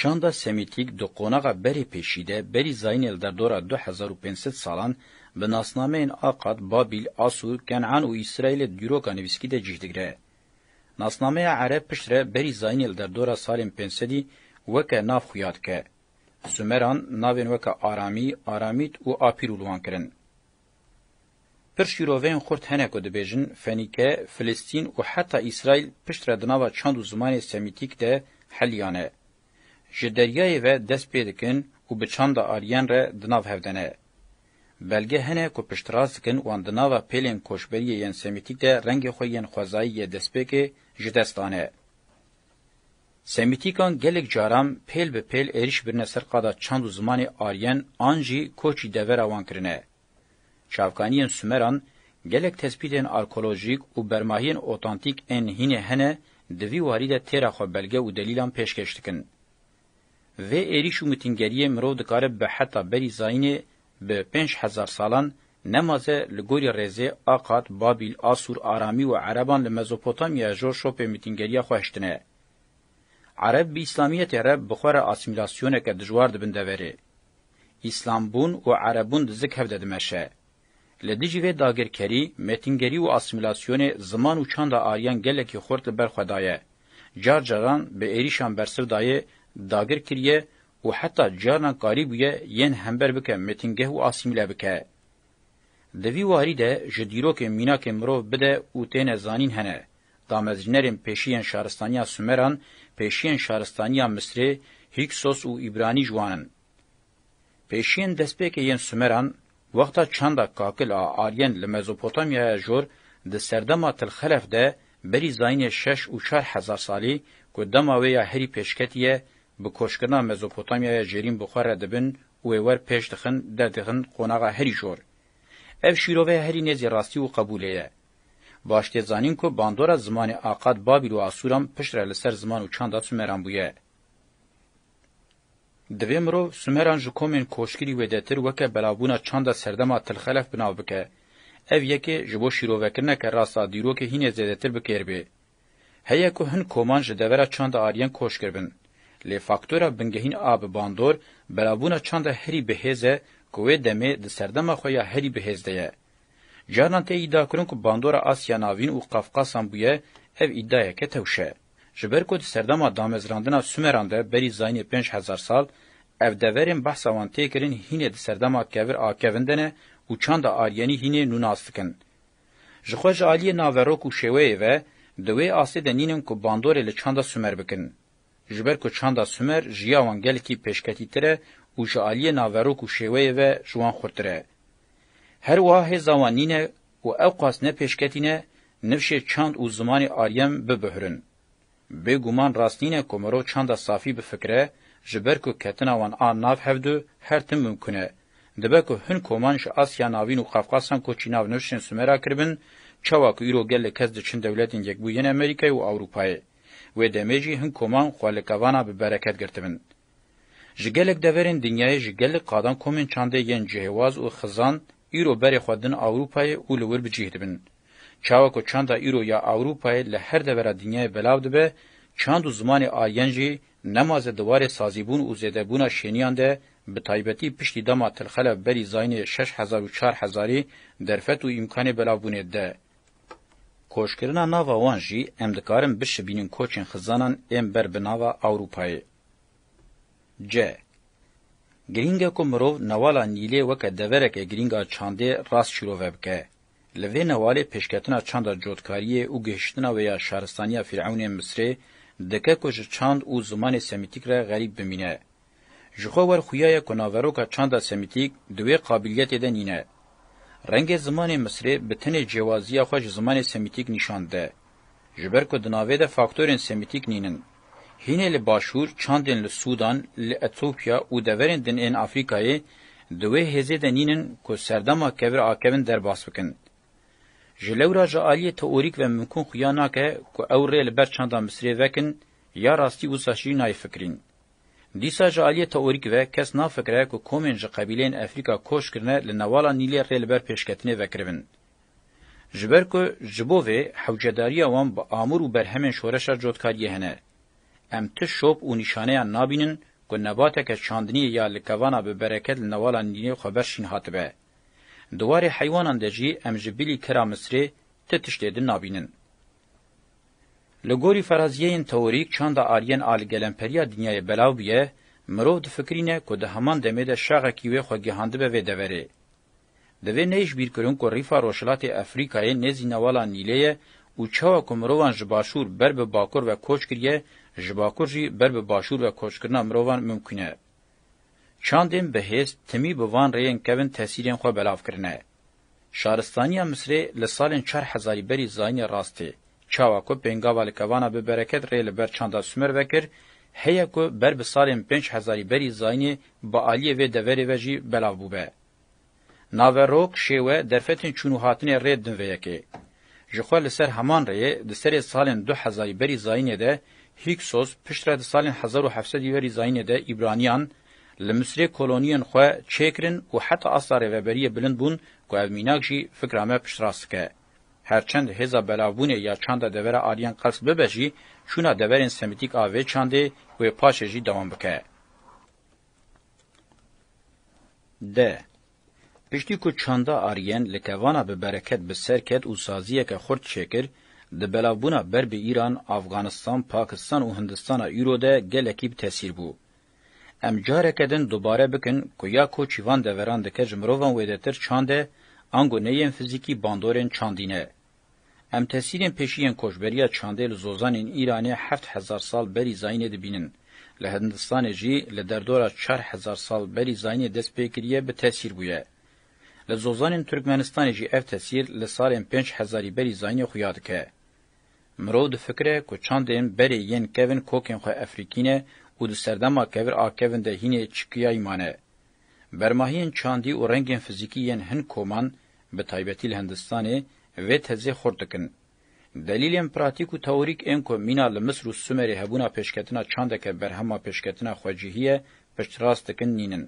Çanda semîtîk di qonaxa berê pêşî de berî zayînê li derdora du hezar û pênc sed salan bi nasnameyên Aqad, Babîl, Asûr, Kenan û Îsraîlê di dîroka nivîskî de cih digire. Nasnameya Ereb piştre berî zayînê li derdora salên pênc sedî weke nav xuya dike. Sumeran navên weke Aramî, Aramît û Apîrûl wan kirin. Pir şîroveyên xurt hene ku dibêjin Fenîke, Filistîn û heta Îsraîl pişt re di nava çand û zimanê semîtîk de helîyan e. Ji deryayê ve dest pê dikin û bi çanda Aryen re di nav hev de ne. Belge hene ku piştrast dikin wan di nava pêlên koçberiyê yên semîtîk de rengê xwe yên xwezayî yê destpêkê ji dest dane. Semîtîkan gelek caran pêl bi pêl êrîş birine ser qada çand û zimanê Aryen an jî koçî devera wan kirine. Çavkaniyên Sumeran gelek tespîtên arkolojîk û bermahiyên otantîk ên hînê hene di vî warî de têra xwe belge û delîlan pêşkêş dikin. Vê êrîş û mitîngeriyê mirov dikare bi heta berî zayînê Bi pênc hezar salan nemaze li gorî rêzê Aqad, Babîl, Asûr, Aramî û Ereban li Mezopotamyaya jor şopê mîtîngeriya xwe hiştine. Ereb bi îslamiyetê re bi xwe re asîmîlasyoneke dijwar dibin deverê. Îslambûn û erebûn di zik hev de dimeşe. Li dijî vê dagirkerî, mêtîngerî û asîmîlasyonê ziman û çanda Aryan gelekî xurt li ber xwe daye. Car caran bi êrîşan bersiv dayê, dagir kiriye û heta carinan karî bûye yên hember bike mêtingeh û asîmîle bike. Di vî warî de ji dîrokê mînakê mirov bide û têne zanîn hene, damezrînerên pêşî yên şaristaniya Sumeran, pêşiyên şaristaniya Misrê, Hyksos û Îbranî ji wan in. Pêşiyên destpêkê yên Sumeran, wexta çanda kakil a Aryen li Mezopotamyaya Jor di serdema Til Xelef de berî zayînê şeş û çar hezar salî ku dema wê ya herî pêşketî ye, Bi koşkirina Mezopotamyaya Jêrîn bi xwe re dibin û wê wer pêş dixin, derdixin qonaxa herî jor. Ev şîrove herî nêzî rastî û qebûlê ye. Baş tê zanîn ku bandora zimanê Aqad, Babîl û Asûran piştre li ser ziman û çanda Sumeran bûye. Divê mirov Sumeran ji komên koşkirî wêdetir weke belavbûna çanda serdema Tilxelef bi nav bike. Ev yekê ji bo şîrovekirine ke rasta dîrokê hînê zêdetir bi kêr bê. Heye ku hin koman ji devera çanda ariyen koç kiribin. Lê faktora bingehîn a bi bandor belavbûna çanda herî bihêz e ku wê demê di serdema xwe ya herî bihêz de ye. Carinan tê îdiakirin ku bandora Asya Navîn û Qafqasan bûye, ev îdiayeke tewş e. Ji ber ku di serdema damezrandina Sumeran de berî zayînê pênc hezar sal, ev deverên behsa wan tê kirin hînê di serdema kevir a kevin de ne û çanda ariyenî hînê nû nas dikin. Ji xwe ji aliyê naverok û şêweyê ve di wê astê de nînin ku bandorê li çanda Sumer bikin. Ji ber ku çanda Sumer ji ya wan gelekî pêşketîtir e û ji aliyê naverok û şêweyê ve ji wan xurtir e. Her wiha hêza wan nîne û ewqas ne pêşketîne nifşê çand û zimanê Aryem bibihrin. Bê guman rast nîne ku mirov çanda safî bifikire, ji ber ku ketina wan a nav hevdu her tim mimkun e. Dibe ku hin koman ji Asya Navîn û Qafqasan koçî nav nuştên Sumera kiribin, çawa ku îro gelek kes diçin dewletên Yekbûyî yên Amerîkayê û Ewrûpayê. Wê demê jî hin koman xwe li kevana bi bereket girtibin. Ji gelek deverên dinyayê ji gelek qadan komên çandê yên cihêwaz û xizan îro berê xwe din Ewropayê û li wir bi cih dibin. Çawa ku çanda îro ya Ewropayê li her devera dinyayê belav dibe, çand û zimanê Aryan jî nemaze di warê sazîbûn û zêdebûna şêniyan de bi taybetî piştî dema Tilxeleb berî zayînê şeş hezar û çar hezarî derfet û îmkanê belavbûnê de Koçkirina nava wan jî em dikarin bişibînin koçên xizanan ên ber bi nava Ewropayê. Ci. Girîng e ku mirov newala Nîlê weke devereke girîng a çandê rast şîrove bike. Li vê newalê pêşketina çanda cotkariyê û gihiştina wê ya şaristaniya Fîr'ewnê Misrê dike ku ji çand û zimanê semîtîk re xerîb bimîne. Ji xwe wer xuya ye ku naveroka çanda semîtîk di wê qabiliyetê de nîne. Rengê zimanê Misrê bi tenê cêwaziya xwe ji zimanê semîtîk nîşan dide. Ji ber ku di navê de faktorên semîtîk nînin. Hînê li Başûr, çandên li Sûdan, li Etopya û deverên din ên Afrîkayê di wê hêzê de nînin ku serdema kevir a kevin derbas bikin. Ji lewra ji aliyê teorîk ve mimkûn xuya nake ku ew rê li ber çanda Misirê vekin ya rastî wisa jî nayê fikirîn. Dîsa ji aliyê teorîk ve kes nafikire ku komên ji qebîleyên Efrîka koç kirine li Newala Nîlê rê li ber pêşketinê vekiribin. Ji ber ku ji bo vê hewcedariya wan bi amûr û berhemên şoreşa cotkariyê hene. Em tu şop û nîşaneyan nabînin ku nebateke çandiniyê ya li kevana bi bereket li Nevala Nîlê xwe ber şîn hatibe. Di warê heywanan de jî em ji bilî kira Misirê ti tiştê din nabînin. Li gorî feraziyeyên teorîk çanda ariyên a li gelemperiya dinyayê belav bûye, mirov difikirîne ku di heman demê de şaxekî wê xwe gihandibe vê deverê. Divê ne jî bîr kirin ku rîfa Rojhilatê Efrîkayê nêzî Newala Nîlê ye û çawa ku mirovan ji Başûr ber bi Bakur ve koç kiriye, ji Bakur jî ber bi Başûr ve koçkirina mirovan mimkûn e. Çandên bi hêz timî bi van rêyên kevn tesîrên xwe belav kirine. Şaristaniya Misirê li salên çar hezarî berî zayînê rast tê. Çawa ku pêngava li kevana bi bereket rê li ber çanda Sumer vekir, heye ku ber bi salên pênc hezarî berî zayînê bi aliyê vê deverê ve jî belav bûbe. Nave, rok, şêwe, derfetên çûn û hatinê rê din vê yekê. Ji xwe li ser heman rêyê, di serê salên du hezarî berî zayînê de Hîksos, piştre di salên hezar û heft sedî berî zayînê de Îbraniyan, li Misirê koloniyên xwe çêkirin û heta asta rêveberiyê bilind bûn ku ev mînak jî fikra me piştrast dike. Her çend hêza belavbûnê ya çanda devera Aliyan qels bibe jî, çûna deverên semitîk a vê çandê wê paşê jî dewam bike. De. Piştî ku çanda Aliyan li kevana bi bereket bi ser ket û saziyeke xurt çêkir, di belavbûna ber bi Îran, Afganistan, Pakistan û Hindistana îro de gelekî bi tesîr bû. Em careke din dubare bikin ku ya ku çîvan deveran dike ji mirovan wêdetir çand e, ango ne yên fizîkî bandorên çandî ne. Em tesîrên pêşî yên koçberiya çandê li zozanên Îranê heft hezar sal berî zayînê dibînin. Li Hindistanê jî li derdora çar hezar sal berî zayînê dest pê kiriye bi tesîr bûye. Li zozanên Tirkmenistanê jî ev tesîr li salên pênc hezarî berî zayînê xuya dike. Mirov difikire ku çandên berê yên kevin kokên xwe efrîkîne û di serdema kevir a kevin de hînê çikiyayî mane. Bermahiyên çandî û rengên fizîkî yên hin koman, bi taybetî li Hindistanê, vê tezê xurt dikin. Delîlên pratîk û teorîk ên ku mîna li Misr û Sumerê hebûna pêşketina çandeke berhema pêşketina xwecihî ye, piştrast dikin nîn in.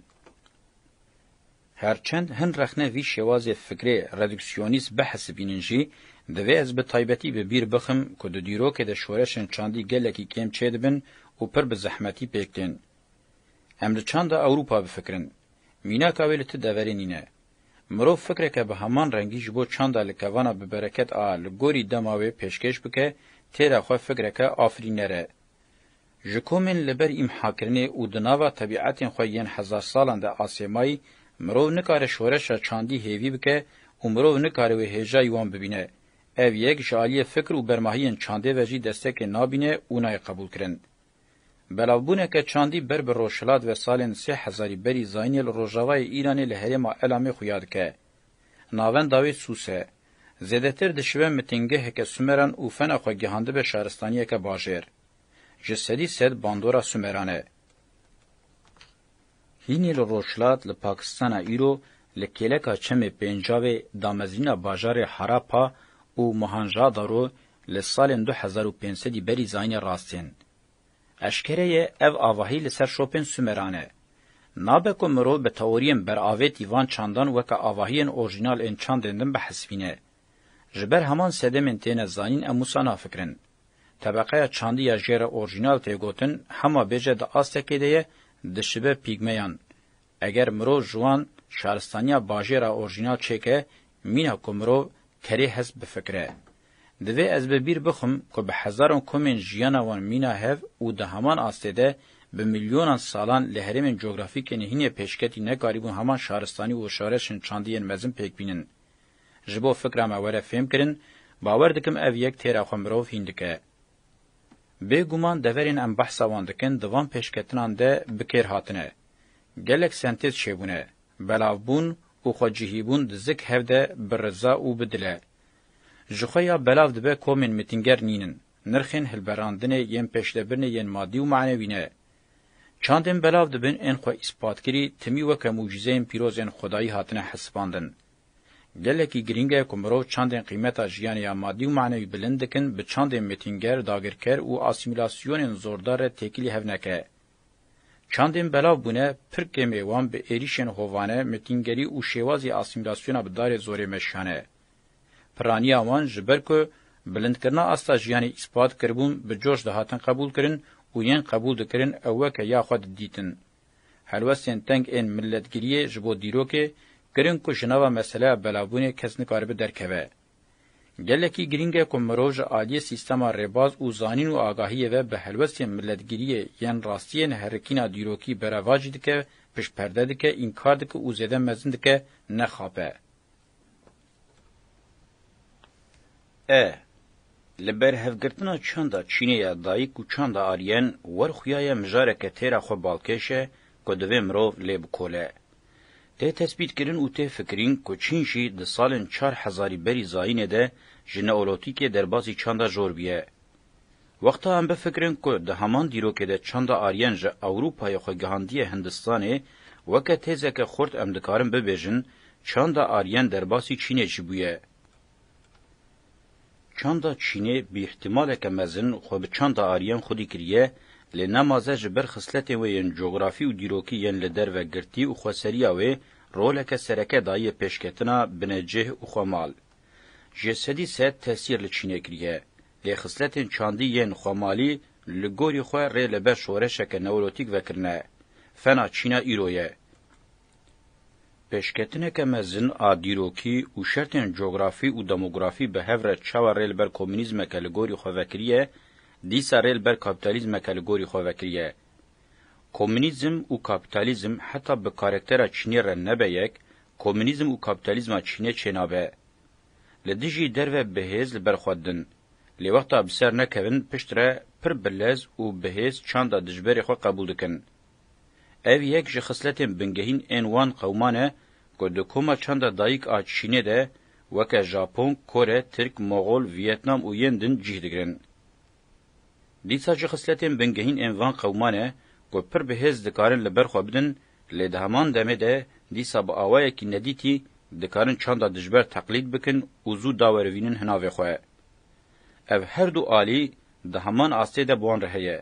Her çend hin rexne vî şêwazê fikrê reduksyonîst bihesibînin jî, divê ez bi taybetî bi bîr bixim ku di dîrokê de şoreşên çandî gelekî kêm çêdibin û pir bi zehmetî pêk tên. Em li çanda Ewropa bifikirin. Mînaka wê li ti deverê nîne. Mirov fikreke bi heman rengî ji bo çanda li kevana bibereket a li gorî dema wê pêşkêş bike, têra xwe fikreke afirîner e. Ji komên li ber îmhakirinê û di nava tebîetên xwe yên hezarsalan de asêmayî, mirov nikare şoreşa çandî hêvî bike û mirov nikare wê hêjayî wan bibîne. Ev yek ji aliyê fikr û bermahiyên çandê ve jî destekê nabîne û nayê qebûlkirin. Belavbûneke çandî ber bi rojhilat ve salên sê hezarî berî zayînê li rojavayê Îranê li herêma Elamê xuya dike. Navenda wê Sûs e. Zêdetir dişibe mitingeheke sumeran û fena xwe gihandibe şaristaniyeke bajêr. Ji sedî sed bandora Sumeran e. Hînî li rojhilat li Pakistana îro li kêleka Çemê Pêncavê damezrîna bajarê Harappa û Mohanjadaro li salên du hezar û pênc sedî berî zayînê rastên. Eşkere ye ev avahî li ser şopên Sumeran e. Nabe ku mirov bi teoriyên beravêtî van çandan weke avahiyên orjînal ên çandên din bihesibîne. Ji ber heman sedemên têne zanîn em wisa nafikirin. Tebeqeya çandî ya jê re orjînal tê gotin, hema bêje di astekê de ye, dişibe pîgmeyan. Eger mirov ji wan şaristaniya bajêr a orjînal çêke, mîna ku mirov kerê hest bifikire. Divê ez bi bîr bixwim ku bi hezaran komên jiyana wan mîna hev û di heman astê de bi milyonan salan li herêmên cografîkên hînê pêşketî nekarîbûn heman şaristanî û şareşên çandî yên mezin pêk bînin. Ji bo fikra me were fêmkirin, bawer dikim ev yek têra xwe mirov hîn dike. Bê guman deverên em behsa wan dikin di van pêşketinan de bi kêr hatine. Gelek sentêz çêbûne, belavbûn û xwecihîbûn di zik hev de bi riza û bi dile. Ji xwe ya belav dibe komên mitînger nînin, nirxên hilberandinê yên pêşdebirnê yên madî û manewî ne, Çandên belav dibin ên xwe îspatkirî timî weke mûcîzeyên pîroz ên xwedayî hatine hesibandin. Gelekî girîng e ku mirov çandên qîmeta jiyanê ya madî û manewî bilind dikin bi çandên mêtînger, dagirker û asîmîlasyonên zordar re têkilî hev neke. Çandên belav bûne pir kêmê wan bi êrîşên hovane, mêtîngerî û şêwazî asîmîlasyona bi darê zorê meşiyane. Piraniya wan ji ber ku bilindkirina asta jiyanê îspat kiribûn bi coş dihatin qebûlkirin û yên qebûl dikirin ew weke ya xwe didîtin. Helwestên teng ên milletgiriyê ji bo dîrokê kirin ku ji nava meseleya belavbûnê kes nikaribe derkeve. Gelekî girîng e ku mirov ji aliyê sîstema rêbaz û zanîn û agahiyê ve bi helwestên milletgiriyê yên rastiyên herikîna dîrokî berevajî dike, piştperde dike, înkar dike û zêde mezin dike nexape. E. Li berhevgirtina çanda çînê ya dayik û çanda Aryen wer xuya ye mijareke têra xwe balkêş e ku divê mirov lê bikole. Tê tespîtkirin û tê fikirîn ku çîn jî di salên çar hezarî berî zayînê de ji neolotîkê derbasî çanda jor bûye. Wexta em bifikirin ku di heman dîrokê de çanda Aryen ji Ewropayê xwe gihandiye Hindistanê, weke têzeke xurt em dikarin bibêjin, çanda Aryen derbasî Çînê jî bûye. Çanda Çînê bi îhtîmaleke mezin xwe bi çanda Aryen xwedî kiriye, lê ne maze ji ber xisletên wê yên cografî û dîrokî yên li derve girtî û xweseriya wê roleke sereke daye pêşketina binecih û xwemal. Jê sedî sed tesîr li Çînê kiriye. Lê xisletên çandî yên xwemalî li gorî xwe rê li ber şoreşeke newrotîk vekirine. Fena Çîna îro ye. Pêşketineke mezin a dîrokî û şertên cografî û demografî bi hev re çawa rê li ber komûnîzmeke li gorî xwe vekiriye, dîsa rê li ber kapîtalîzmeke li gorî xwe vekiriye. Komûnîzm û kapîtalîzm heta bi karektera Çînê re nebe yek, komûnîzm û kapîtalîzma Çînê çênabe. Li dijî derve bihêz li ber xwe din. Lê wexta bi ser nekevin pişt re pir bi lez û bihêz çanda dijberê xwe qebûl dikin. Ev yek ji xisletên bingehîn ên wan qewman e ku di koma çanda dayîk a Çînê de weke Japon, Kore, Tirk, Moxol, Viyetnam û yên din cîh digirin. Dîsa jî xisletên bingehîn ên van qewman e ku pir bi hêz dikarin li ber xwe bidin lê di heman demê de dîsa bi awayekî nedîtî dikarin çanda dijber teqlîd bikin û zû dawerivînin hinavê xwe. Ev her du alî di heman astê de bi wan re heye.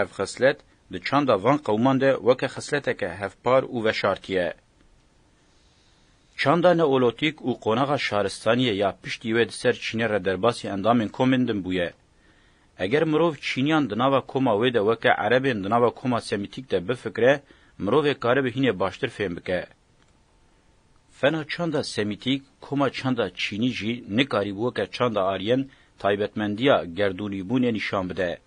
Ev xislet di çanda van qewman de weke xisleteke hevpar û veşartî ye. Çanda neolotîk û qonaxa şaristaniyê ya piştî wê di ser çînê re derbasî endamên komên din bûye. Eger mirov çîniyan di nava koma wê de weke erebên di nava koma semîtîk de bifikire, mirovê karibe hînê baştir fêm bike. Fena çanda semîtîk, koma çanda çînî jî nikarîbû weke çanda aryen taybetmendiya gerdûnîbûnê nîşan bide.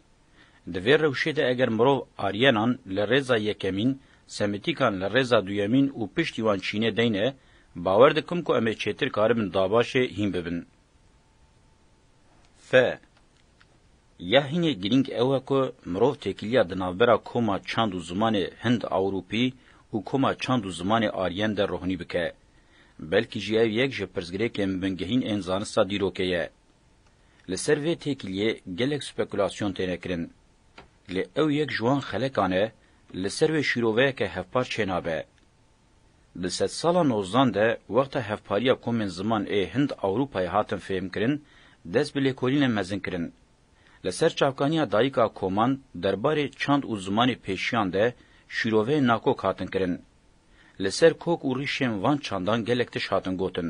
Di vê rewşê de eger mirov Aryenan li rêza yekemîn, Semîtîkan li rêza duyemîn û piştî wan Çînê deyne, bawer dikim ku em ê çêtir karibin dabaşê hîn bibin. Fe Ya hînê girîng ew e ku mirov têkiliya di navbera koma çand û zimanê Hind-Ewropî û koma çand û zimanê Aryen de ruhnî bike. Belkî jî ev yek ji pirsgirêkên bingehîn ên zanista dîrokê ye. Li ser vê têkiliyê gelek spekulasyon têne kirin. Lê ew yek ji wan xelekan e li ser wê şîroveyeke hevpar çênabe. Di sedsala nozdan de wexta hevpariya komên ziman ê Hind-Ewropayê hatin fêhmkirin, dest bi lêkolînên mezin kirin. Li ser çavkaniya dayika koman derbarê çand û zimanê pêşiyan de şîroveyên nakok hatin kirin. Li ser kok û rîşên van çandan gelek tişt hatin gotin.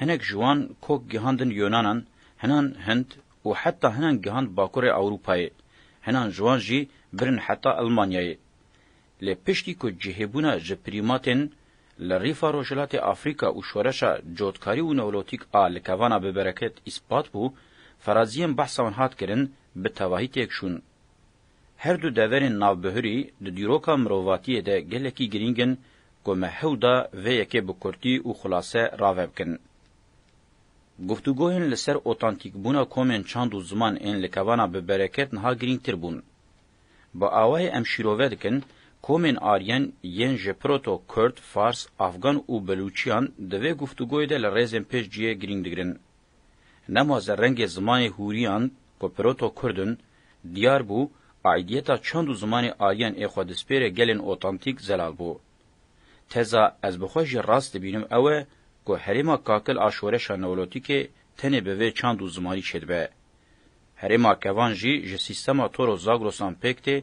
Hinek ji wan kok gihandin Yonanan, hinan Hind û heta hinan gihand Bakurê Ewrûpayê, hinan ji wan jî birin heta Elmanyayê. Lê piştî ku cihêbûna ji prîmatên li rîfa Rojhilatê Afrîka û şoreşa cotkarî û neolotîk a li kevana bi bereket îspat bû, feraziyên behsa wan hat kirin bi tevahî têk şûn. Her du deverên navbihurî di dîroka mirovatiyê de gelekî girîng in ku me hewl da vê yekê bi kurtî û xulase rave bikin. Guftûgoyên li ser otantîkbûna komên çand û ziman ên li kevana bi bereket niha girîngtir bûn. Bi awayê em şîrove dikin, komên Aryen yên ji Proto, Kurd, Fars, Afgan û Belûçiyan di vê guftûgoyê de li rêzên pêş cihê girîng digirin. Nema zerrengê zimanê Hûriyan ku proto-Kurd in, diyar bû, aîdiyeta çand û zimanê Aryan ê xwedispêrê gelên otantîk zelal bû. Teza ez bi xwe jî rast dibînim ew e ku herêma kakil a şoreşa neolotîkê tenê bi vê çand û zimanî çêdibe. Herêma kevan jî ji sîstema Toro-Zagrosan pêk tê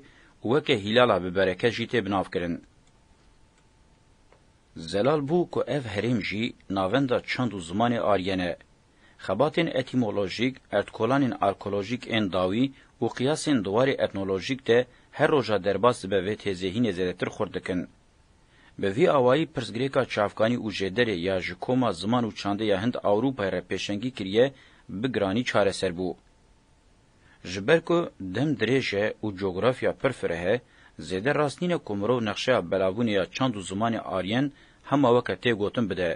û weke hîlala bibereke jî tê binavkirin. Zelal bû ku ev herêm jî navenda çand û zimanê Aryen e. Xebatên etîmolojîk, erdkolanên arkolojîk ên dawî û qiyasên di warê etnolojîk de her roja derbas dibe vê têzê hînê zêdetir xurt dikin. Bi vî awayî pirsgirêka çavkanî û jêderê ya ji koma ziman û çandê ya Hind-Ewropayê re pêşengî kiriye bi giranî çareser bû. Ji ber ku dem dirêj e û cografya pir fireh e, zêde rast nîne ku mirov nexşeya belavbûnê ya çand û zimanê Aryen hema weke tê gotin bide.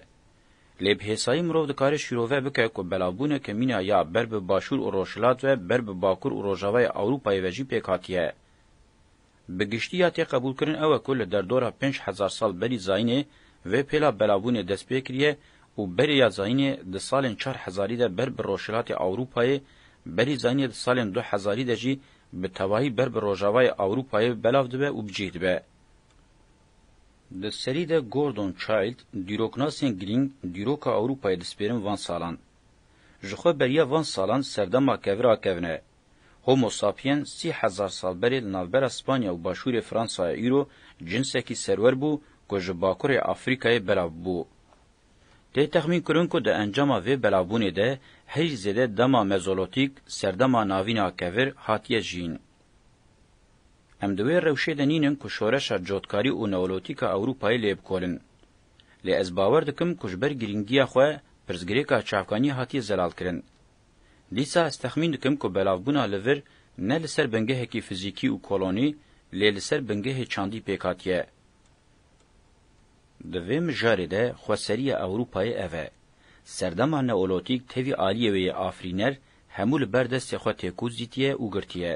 Lê bi hêsayî mirov dikare şîrove bike ku belavbûneke mîna ya ber bi Başûr û Rojhilat ve ber bi Bakur û Rojavayê Ewropayê ve jî pêk hatiye. Bi giştî ya tê qebûlkirin ew e ku li derdora pênc hezar sal berî zayînê vê pêla belavbûnê dest pê kiriye û berê ya zayînê di salên çar hezarî de ber bi rojhilatê Ewropayê, berî zayînê di salên du hezarî de jî bi tevahî ber bi rojavayê Ewropayê belav dibe û bi cih dibe. Di serî de Gordon Childe, dîroknasên girîng dîroka Ewropayê dispêrin van salan. Ji xwe beriya van salan serdema kevir a kevine, Homo sapien sî hezar sal berê li navbera Spanya û başûrê Fransayê îro cinsekî serwer bû ku ji bakurê Afrîkayê belav bû. Tê texmîn kirin ku di encama vê belavbûnê de heyî zêde dema Mezolotîk, serdema navîna kevir, hatiye jîn. Em di wê rewşê de nînin ku şoreşa cotkarî û neolotîka Ewropayê lê bikolin. Lê ez bawer dikim ku ji ber girîngiya xwe pirsgirêka çavkaniyê hatiye zelalkirin. Dîsa ez texmîn dikim ku belavbûna li vir ne li ser bingehekî fizîkî û kolonî lê li ser bingehê çandî pêk hatiye. Di vê mijarê de xweseriya Ewropayê ev e. Serdema Neolotîk tevî aliyê wê yê afirîner hemû li ber destê xwe têkoz dîtiye û girtiye.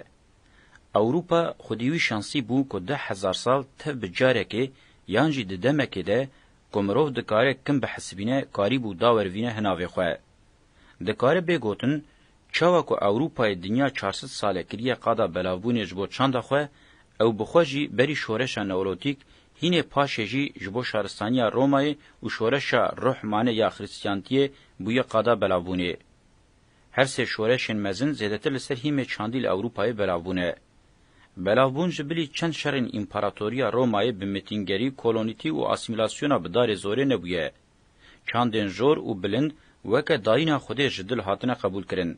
Ewropa xwedî wî şansî bû ku deh hezar sal tev bi carekê yan jî di demekê de ku mirov dikare kin bihesibîne karîbû dawerivîne hinavê xwe. Dikare bê gotin, çawa ku Ewropayê dinya çar sed sal e kiriye qada belavbûnê ji bo çanda xwe, ew bi xwe jî berî şoreşa neolotîk, hînê paşê jî ji bo şaristaniya Romayê û şoreşa Ruhmane ya Xirîstiyantiyê bûye qada belavbûnê. Her sê şoreşên mezin zêdetir li ser hîmê çandî li Ewropayê belav bûne. Belavbûn ji bilî çend şerên Împaratoriya Romayê bi mitîngerî, kolonîtî û asîmîlasyona bi darê zorê nebûye. Çandên jor û bilind weke dayîna Xwedê ji dil hatine qebûlkirin.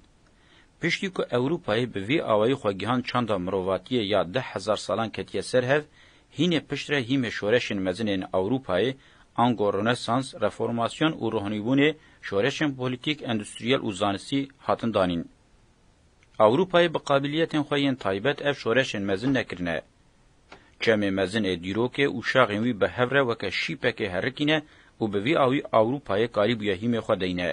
Piştî ku Ewropayê bi vî awayî xwe gihand çanda mirovatiyê ya deh hezar salan ketiye ser hev, hînê piştre hîmê şoreşên mezin ên Ewropayê, ango Rönesans, Reformasyon û Ruhnîbûnê, şoreşên polîtîk, endustriyel û zanistî hatin danîn. Ewropayê bi qabîliyetên xwe yên taybet ev şoreşên mezin nekirine. Çemê mezin ê dîrokê û şaxên wî bi hev re weke şîpekê herikîne û bi vî awî Ewropayê karîbûye hîmê xwe deyne.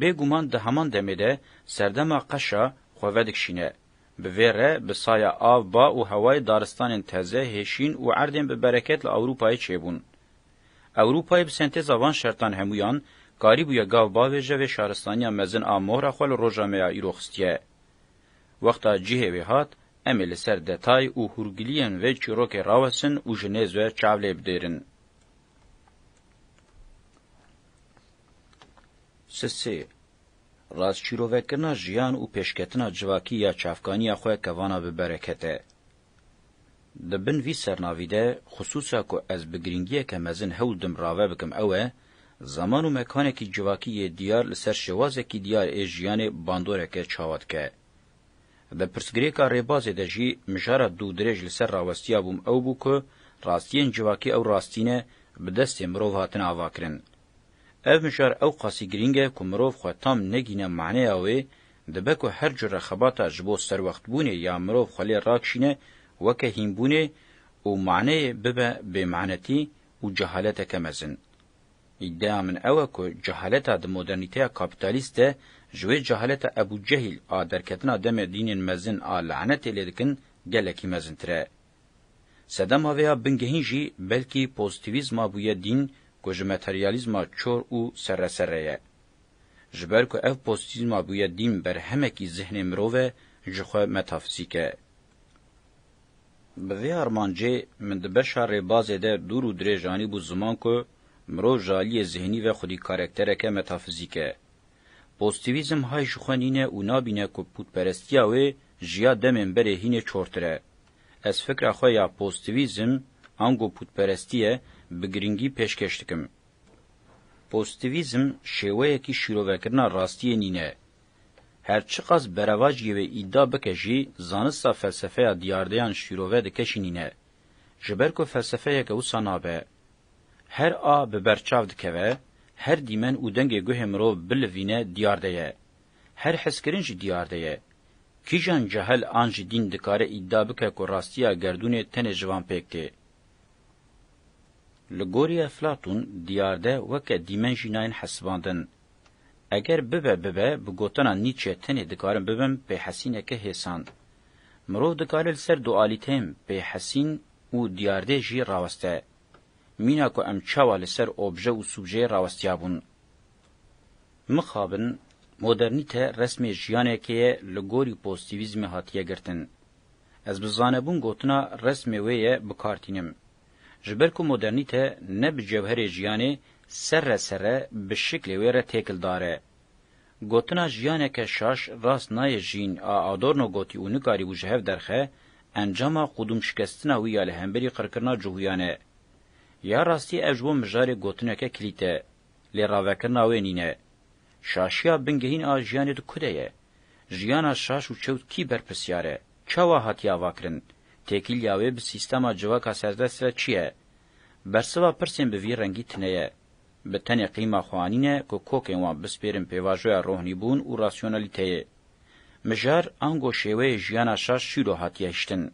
Bêguman di heman demê de serdema qeşa xwe vedikşîne. Bi vê re bi saya av, ba û hewayê daristanên teze, hêşîn û erdên bi bereket li Ewropayê çêbûn. Ewropayê bi sentêza van şertan hemûyan karîbûye gav bavêje vê şaristaniya mezin a mohra xwe li roja me ya îro xistiye. Wexta cihê wê hat, em ê li ser detay û hûrgiliyên vê çîrokê rawesin û ji nêz ve çav lê bidêrin. Sisê, Rastçîrovekirina jiyan û pêşketina civakî ya çavkaniya xwe kevana bi bereket e. Di bin vî sernavî de xisûsa ku ez bi girîngiyeke mezin hewl didim rave bikim ew e, Zaman û mekanekî civakî yê diyar li ser şêwazekî diyar ê jiyanê bandoreke çawa dike. Di pirsgirêka rêbazê de jî mijara dû dirêj li ser rawestiya bûm ew bû ku rastiyên civakî ew rastî ne bi destê mirov hatine avakirin. Ev mijar ewqasî girîng e ku mirov xwe tam negîne maneya wê Dibe ku her cure xebata ji bo serwextbûnê ya mirov xwe lê rakişîne weke hînbûnê û maneyê bibe bêmanetî û cehaleteke mezin. Îdeya min ew e ku cehaleta di modernîteya kapîtalîst de ji wê cehaleta Ebû Cehîl a derketina demê dînên mezin a lanetê lê dikin gelekî mezintir e. Sedema vê ya bingehîn jî belkî pozîtîvîzma bûye dîn ku ji materyalîzma çor û serreserre ye. Ji ber ku ev postîzma bûye dîm berhemekî zihnê mirov e ji xwe metafîzîk e. Bi vê armancê min di beşa rêbazê de dûr û dirêj anîbû ziman ku mirov ji aliyê zihnî ve xwedî karektereke metafîzîk e. Postîvîzm hay ji xwe nîne û nabîne ku pûtperestiya wê ji ya demên berê hînê çortir e. Ez fikra xwe ya postîvîzm, ango pûtperestî ye, bi girîngî pêşkêş dikim. Pozîtîvîzm şêweyekî şîrovekirina rastiyê nîne. Her çiqas berevajiyê wê îdia bike jî zanista felsefeya diyardeyan şîrove dike jî nîne. Ji ber ku felsefeyeke wisa nabe. Her a bi ber çav dikeve, her dîmen û dengê guhê mirov bilivîne diyarde ye. Her hezkirin jî diyarde ye. Kîjan cahil an ji dîn dikare îdia bike ku rastiya gerdûnê tenê ji van pêk tê? Li gorî Eflatûn diyarde weke dîmen jî nayên hesibandin. Eger bibe bibe bi gotina Nîçe tenê dikarim bibim pêhesîneke hêsan. Mirov dikare li ser dualîteyên pêhesîn û diyardê jî raweste. Mîna ku em çawa li ser obje û subjeyê rawestiyabûn. Mixabin, modernîte resmê jiyanekê ye li gorî pozitîvîzmê hatiye girtin. Ez bi zanebûn gotina resmê wê ye bikar tînim. Ji ber ku modernîte ne bi cewherê jiyanê serre serre bi şiklê wê re têkil dar e. Gotina jiyaneke şaş rast nayê jîn a Adorno gotî û nikarîbû ji hev derxe, encama qûdûmşikestina wî ya li hemberî qirkirina cuhûyan e. Ya rastî ev ji bo mijarê gotineke kilît e. Lê ravekirina wê nîne. Şaşiya bingehîn a jiyanê di ku de ye? Jiyana şaş û çewt kî berpirsiyar e? Çawa hatiye avakirin? Têkîliya wê bi sîstema civaka serdest re çi ye? Bersiva pirsên bi vî rengî tine ye. Bi tenê qîma xwe anîne ku kokên wan bispêrin pêvajoya rohnîbûn û rasyonalîteyê. Mijar, ango şêweyê jiyana şaş şîro hatiye hiştin.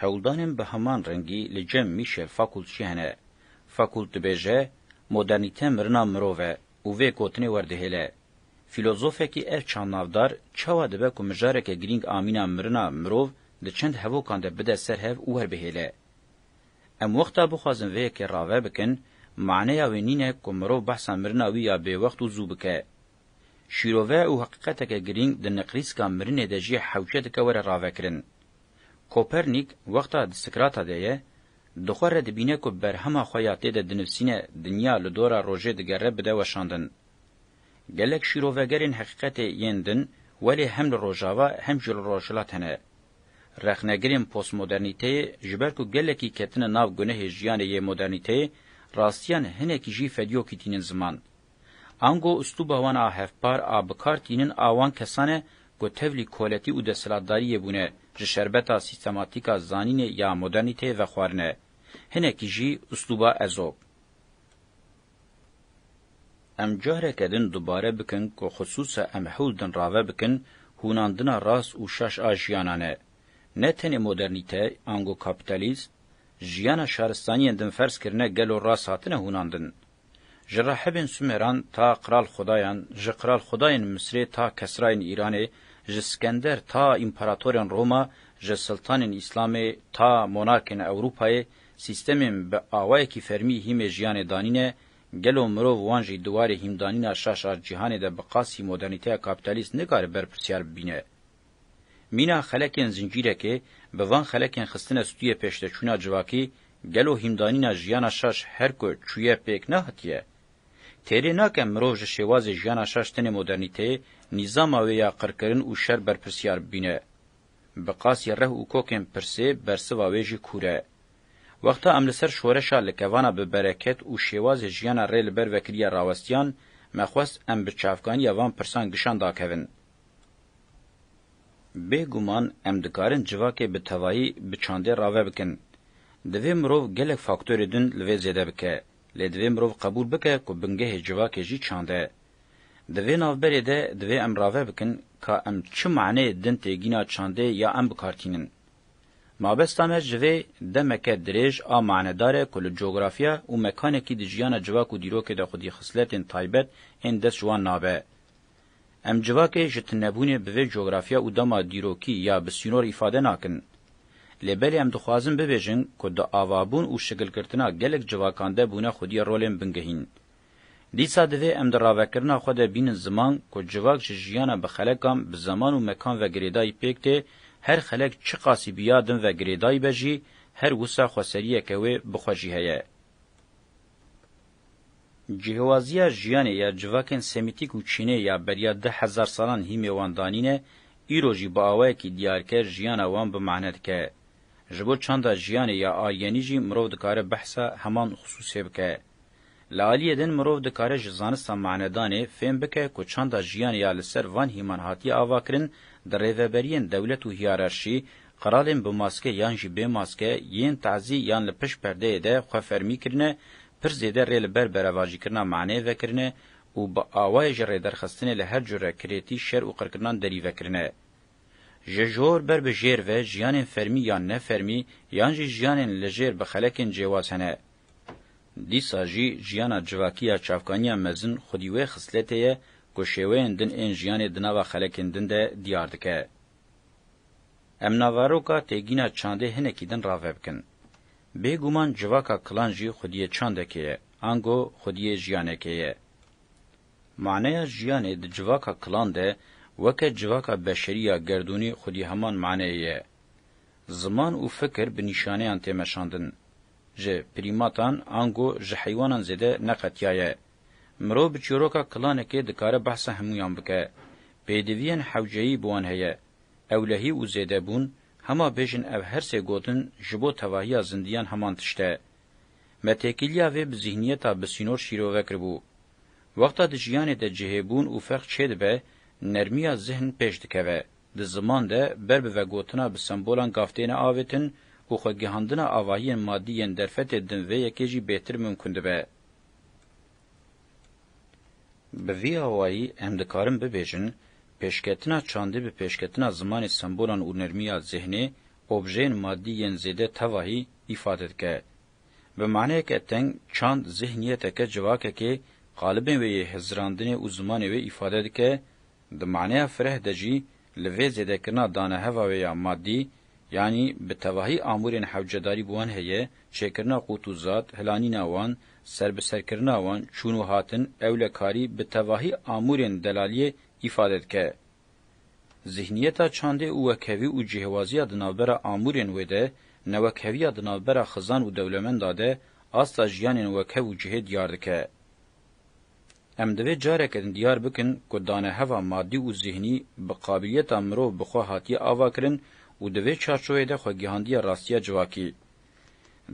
Hewldanên bi heman rengî li cem Michel Fakult jî hene. Fakult dibêje, Modernîte mirina mirov e. Û vê gotinê werdihêle. Fîlozofekî ev çand navdar, çawa dibe ku mijareke girîng a mîna mirina mirov di çend hevokan de bide ser hev û werbihêle? Em wexta bixwazin vê yekê rave bikin, maneya wê nîne ku mirov behsa mirina wî ya bêwext û zû bike. Şîrove û heqîqeteke girîng di niqrîska mirinê de jî hewce dike were ravekirin. Kopernîk wexta di Sikrata de ye, Di xwe re dibîne ku berhema xwe ya tê de dinivsîne dinya li dora rojê digere bide weşandin. Gelek şîrovegerên heqîqetê yên din welê hem li rojava hem jî li rojhilat hene. Rexnegirên postmodernîteyê ji ber ku gelekî ketine nav gunehê jiyanê yê modernîteyê rastiyan hinekî jî fediyokî tînin ziman. Ango uslûba wan a hevpar a bikar tînin a wan kesan e ku tevlî koletî û desthilatdariyê bûne, ji şerbeta sîstematîka zanînê ya modernîteyê vexwarine. Hinekî jî uslûba Ezop. Em careke din dubare bikin ku xisûsa em hewl din rave bikin hûnandina rast û şaş a jiyana ne. Ne tenê modernîte, ango kapîtalîzm, jiyana şaristaniyên din ferz kirine gelo rast hatine hûnandin. Ji rahibên Sumeran ta qral xudayan, ji qral xudayên Misrê ta kesrayên Îranê, ji Skender ta împaratorên Roma, ji siltanên Îslamê ta monarkên Ewrûpayê, sîstemên bi awayekî fermî hîmê jiyanê danîne, gelo mirov wan jî di warê hîmdanîna şaş a cîhanê de bi qasî modernîteya kapîtalîst nikare berpirsiyar bibîne? Mîna xelekên zincîrekê bi van xelekên xistine stûyê pêşdeçûna civakî, gelo hîndanîna jiyana şaş her ku çûye pêk nehatiye? Têrê nake mirov ji şêwazê jiyana şaş tenê modernîteyê, nîzama wê ya qirkirin û şer berpirsyar bibîne. Bi qasî reh û kokên pirsê bersiva wê jî kûr e. Wexta em li ser şoreşa likevana bi bereket û şêwazê jiyana rê li ber vekiriya rawestiyan, me xwest em bi çavkaniya van pirsan gişan dakevin. Bê guman em dikarin civakê bi tevayî bi çandê rave bikin. Divê mirov gelek faktorê din li vê zêde bike, lê divê mirov qebûl bike ku bingehê civakê jî çand e. Di vê navberê de divê em rave bikin ka em çi maneyê din têgîna çandê ya em bi kar tînin. Mabesta me ji vê demeke dirêj a manedar e ku li cografiya û mekanekî di jiyana civak û dîrokê de xwedî xisletên taybet ên dest ji wan nabe. Em civakê ji tunebûnê bi vê cografya û dema dîrokî ya bi sînor îfade nakin. Lê belê em dixwazin bibêjin ku di avabûn û şikilgirtina gelek civakan de bûne xwediyê rolên bingehîn. Dîsa divê em di ravekirina xwe de bînin ziman ku civak ji jiyana bi xelekan bi zeman û mekan ve girêdayî pêk tê, her xelek çiqasî bi ya din ve girêdayî be jî her wisa xweseriyeke wê bi xwe jî heye. Cihêwaziya jiyanê ya civakên semîtîk û çînê ya beriya du hezar salan hîmê wan danîne, îro jî bi awayekî diyarker jiyana wan bi mane dike. Ji bo çanda jiyanê ya aryanî jî mirov dikare behsa heman xisûsê bike. Li aliyê din mirov dikare ji zanista manedanê fêm bike ku çanda jiyanê ya li ser van hîman hatiye avakirin di rêveberiyên dewlet û hiyararşî Qralên bi maske yan jî bê maske yên tazî yan li pişt perdeyê de xwe fermî kirine, pir zêde rê li ber berevajîkirina maneyê vekirine û bi awayê ji rêderxistinê li her cure kirêtî şer û qirkirinan derî vekirine. Ji jor ber bi jêr ve jiyanên fermî yan ne fermî yan jî jiyanên li jêr bi xelekên cêwaz hene. Dîsa jî jiyana civakî ya çavkaniya mezin xwedî wê xisletê ye ku şêweyên din ên jiyanê di nava xelekên din de diyar dike. Em navaroka têgîna çandê hinekî din ravebikin. Bê guman civaka kilan jî xwediyê çandekê ye, ango xwediyê jiyanekê ye. Maneya jiyanê di civaka kilan de weke civaka beşerî ya gerdûnî xwedî heman maneyê ye. Ziman û fikir bi nîşaneyan tê meşandin. Ji prîmatan ango ji heywanan zêde ne qetiyaye. Mirov bi çîroka klanekê dikare behsa hemûyan bike. Pêdiviyên hewceyî bi wan heye. Ewlehî û zêdebûn, hema bêjin ev her sê gotin ji bo tevahiya zindiyan heman tişt e. Me têkiliya vê bi zîhniyeta bisînor şîrove kiribû. Wexta di jiyanê de cihêbûn û ferq çêdibe, nermiya zihn pêş dikeve. Di ziman de ber bi vegotina bi sembolan gav têne avêtin û xwegihandina avahiyên madî yên derfetê din vê yekê jî bêhtir mimkun dibe. Bi vî awayî em dikarin bibêjin, pêşketina çandî bi pêşketina zimanê sembolan û nirmiya zêhnê, objeyên maddî yên zêde tevahî, îfade dike. Bi maneyeke teng çand zîhniyeteke civakekê, qalibên wê yê hizirandinê û zimanê wê îfade dike, Di maneya fireh de jî li vê zêdekirina daneheva wê ya madî, yanî bi tevahî amûrên hewcedarî bi wan heye, çêkirina qût û zat, hilanîna wan, serbiserkirina wan, çûn û hatin, ewlekarî, bi tevahî amûrên delaliyê îfade dike. Zîhniyeta çandê û wekhevî û cihêwaziya di navbera amûrên wê de, newekheviya di navbera xizan û dewlemenda de, asta jiyanên wekhev û cihê diyar dike. Em divê careke din diyar bikin ku daneheva madî û zîhnî bi qabiliyeta mirov bi xwe hatiye avakirin û di vê çarçoveyê de xwe gihandiye rastiya civakî.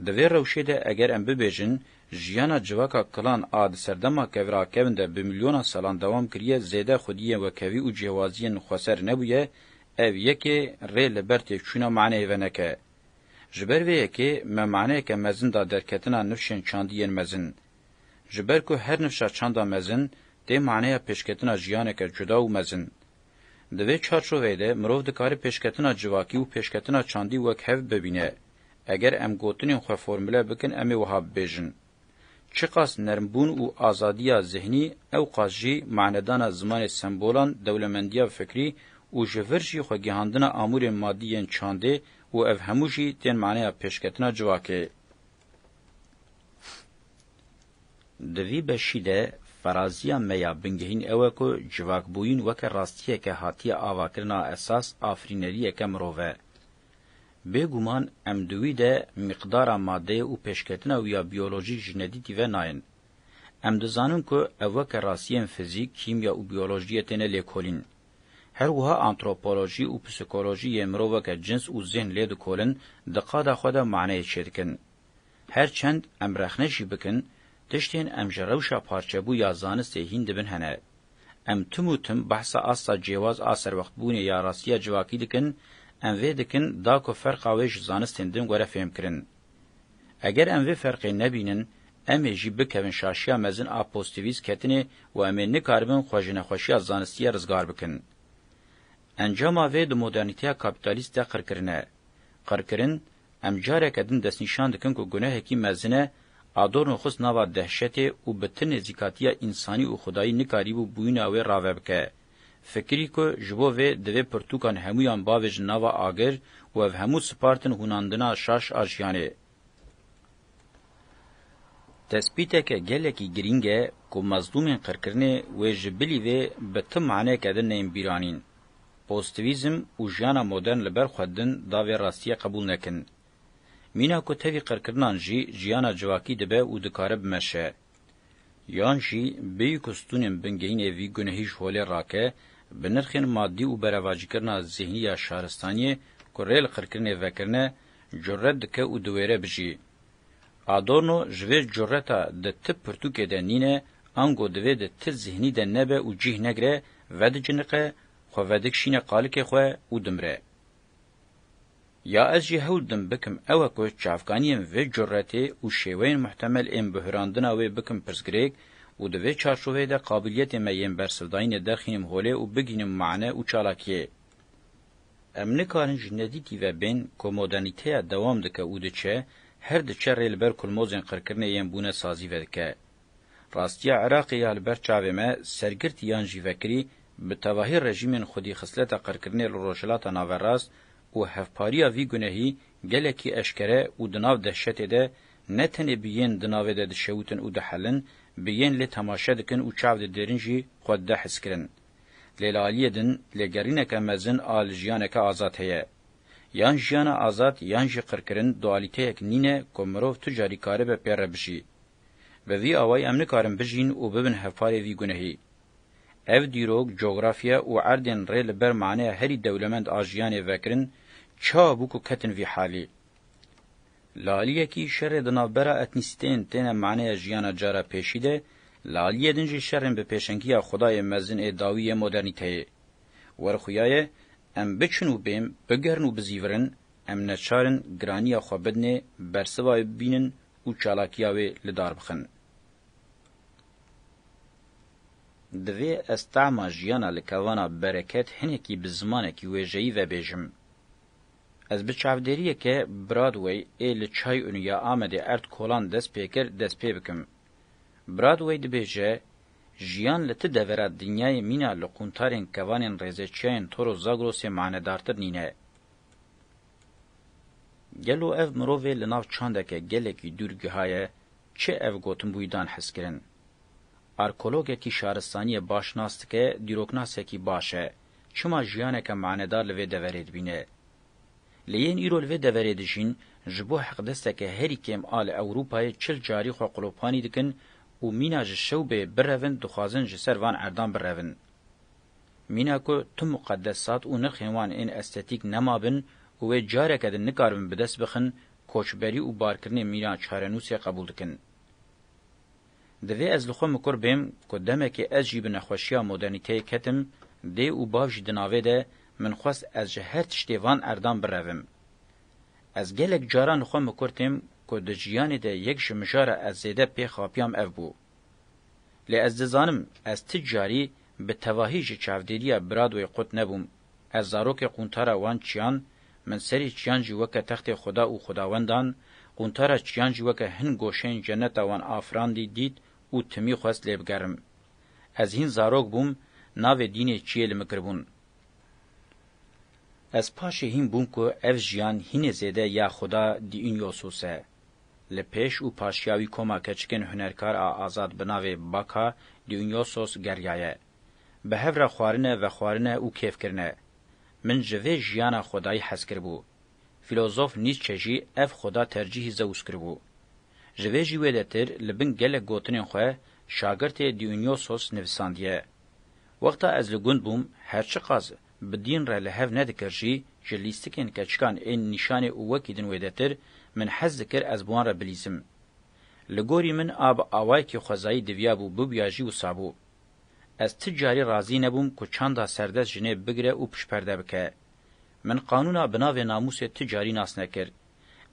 Di vê rewşê de eger em bibêjin jiyana civaka kilan a di serdema kevrakevin de bi milyonan salan dewam kiriye zêde xwediyên wekhevî û cihêwaziyên xweser nebûye, ev yekê rê li ber têkçûna maneyê veneke. Ji ber vê yekê me maneyeke mezin da derketina nifşên çandî yên mezin. Ji ber ku her nifşa çanda mezin tê maneya pêşketina jiyaneke cuda û mezin. Di vê çarçoveyê de mirov dikare pêşketina civakî û pêşketina çandî wek hev bibîne. Eger em gotinên xwe formule bikin em ê wiha bibêjin, Çiqas nermbûn û azadiya zihnî ewqas jî manedana zimanê sembolan, dewlemendiya fikrî û ji vir jî xwegihandina amûrên madî yên çandê û ev hemû jî tên maneya pêşketina civakê. Di vî beşî de feraziya me ya bingehîn ew e ku civakbûyîn weke rastiyeke hatiye avakirina esas afirîneriyeke mirov e. Bê guman em di wî de mîqdara madeyê û pêşketina wî ya biyolojîk ji nedîtî ve nayên. Em dizanin ku ev weke rastiyên fizîk, kîmya û biyolojiyê têne lêkolîn. Her wiha antropolojî û psîkolojî yên miroveke cins û zihn lê dikolin, di qada xwe de maneyê çêdikin. Her çend em rexne jî bikin, tiştên em ji rewşa parçebû ya zanistê hîn dibin hene. Em tim û tim behsa asta cêwaz a serwextbûnê ya rastiya civakî dikin, em vê dikin da ku ferqa wê ji zanistên din were fêmkirin. Eger em vê ferqê nebînin, em ê jî bikevin şaşiya mezin a postivîz ketinê û em ê nikaribin xwe ji nexweşiya zanistiyê rizgar bikin. Encama vê di modernîteya kapîtalîst de qirkirin e. Qirkirin, em careke din destnîşan dikin ku gunehekî mezin e, Adorno xist nava dehşetê û bi ti nêzîkatiya însanî û xwedayî nikarîbû bûyîna wê rave bike. Fikirî ku ji bo vê divê pirtûkan hemûyan bavêjin nava agir û ev hemû sipartin hûnandina şaş a jiyanê. Tespîteke gelekî girîng e ku mezlûmên qirkirinê wê ji bilî vê bi ti maneyeke din neyên bîranîn. Postivîzm û jiyana modern li ber xwe din da vê rastiyê qebûl nekin. Mîna ku tevî qirkirinan jî ciyana civakî dibe û dikare bimeşe. Yan jî bêyî ku stûnên bingehînê vî gunehî ji holê rake, bi nirxên madî û berevacîkirina zîhnî ya şaristaniyê ku rê li qirkirinê vekirine, curet dike û diwêre bijî. Adorno ji vê cureta di ti pirtûkê de nîne, ango divê di ti zîhnî de nebe û cîh negire, vediciniqe, xwe vedikişîne qalikê xwe û dimire. Ya ez jî hewl didim bikim ew e ku çavkaniyên vê curetê û şêweyên muhtemel ên bihurandina wê bikim pirsgirêk û di vê çarçoveyê de qabîliyetên me yên bersivdayînê derxînim holê û bigihînim mane û çalakiyê. Em nikarin ji nedîtî ve bên ku modernîteya dewam dike û diçe, her diçe rê li ber kulmozên qirkirinê yên bûne sazî vedike. Rastiya Iraqê ya li ber çavê me sergirt yan jî vekirî, bi tevahî rejîmên xwedîxisleta qirkirinê li Rojhilata Naverast û hevpariya vî gunehî gelekî eşkere û di nav dehşetê de ne tenê bi yên di navê de dişewitin û dihelin, bi yên lê temaşe dikin û çav didêrin jî xwe dide hizkirin. Lê li aliyê din lêgerîneke mezin a li jiyaneke azad heye. Yan jiyana azad yan jî qirkirin dualîteyek nîne ku mirov tu carî karibe pê re bijî. Bi vî awayî em nikarin bijîn û bibin hevparê vî gunehî. Ev dîrok, cografya û erdên rê li ber maneya herî dewlemend a jiyanê vekirin, ça bû ku ketin vî halî. Li aliyekî şerê di navbera etnîsîteyên têne maneya jiyana cara pêşî de, li aliyê din jî şerên bi pêşengiya xwedayê mezin ê dawî yê modernîteyê. Wer xuya ye, em biçin û bên, bigerin û bizîvirin, em neçar in giraniya xwe bidinê, bersiva wê bibînin û çalakiya wê li dar bixin. Divê ez tahma jiyana li kevana Bereket hinekî bi zimanekî wêjeyî vebêjim. Ez bi çavdêriyeke Broadway ê li Çay Unu ya Amedê erd kolan dest pê kir dest pê bikim. Broadway dibêje, Jiyan li ti devera dinyayê mîna li qûntarên kevanên rêzê çiyayên Toro Zagrosê manedartir nîne. Gelo ev mirovê li nav çandeke gelekî dûr gihaye çi ev gotinbûydan hizkirin? Arkologekî şaristaniyê baş nas dike dîroknasekî baş e, çima jiyaneke manedar li vê deverê dibîne? Lê yên îro li vê deverê dijîn ji bo heqdesteke herî kêm a li Ewrûpayê çil carî xwe qulophanî dikin û mîna ji şewbê birevin dixwazin ji ser van erdan birevin. Mîna ku tu muqedesat û nirxên wan ên estetîk nemabin û wê careke din nikaribin bi dest bixin, koçberî û barkirinê mîna çarenûsê qebûl dikin. Divê ez li xwe mikur bêm ku demekê ez jî bi nexweşiya modernîteyê ketim, dê û bav jî di navê de, min xwest ez ji her tiştê van erdan birevim. Ez gelek caran li xwe mikur têm ku di jiyanê de yek ji mijara ez zêde pê xapiyam ev bû. Lê ez dizanim ez ti carî bi tevahî ji çavdêrîya Bradway qut nebûm. Ez zarokê quntara wan çiyan, min serî çiyan jî weke textê xuda û xudawendan, quntara çiyan jî weke hin goşeyên ceneta wan afirandî dît û timî xwest lê bigerim. Ez hîn zarok bûm, navê dînê çiyê li min kiribûn. Ez paşê hîn bûm ku ev jiyan hînê zêde ya xuda dîinyosus e. Li pêş û paşiya wî koma keçikên hunerkar a azad bi navê Baka Dionysos geriyaye. Bi hev re xwarine, vexwarine û kêf kirine. Min ji vê jiyana xwedayî hez kiribû. Fîlozof Nîzçe jî ev xweda tercîhî Zeus kiribû. Ji vê jî wêdetir li bin gelek gotinên xwe şagirtê Dionysos nivisandiye. Wexta ez li gund bûm, her çiqas bi dîn re li hev nedikir jî, ji lîstikên keçikan ên nîşanê û wekî din wêdetir, min hez dikir ez bi wan re bilîzim. Li gorî min a bi awayekî xwezayî diviyabû bibûya jî wisabû. Ez ti carî razî nebûm ku çanda serdest jinê bigire û pişperde bike. Min qanûna bi navê namûsê ti carî nas nekir.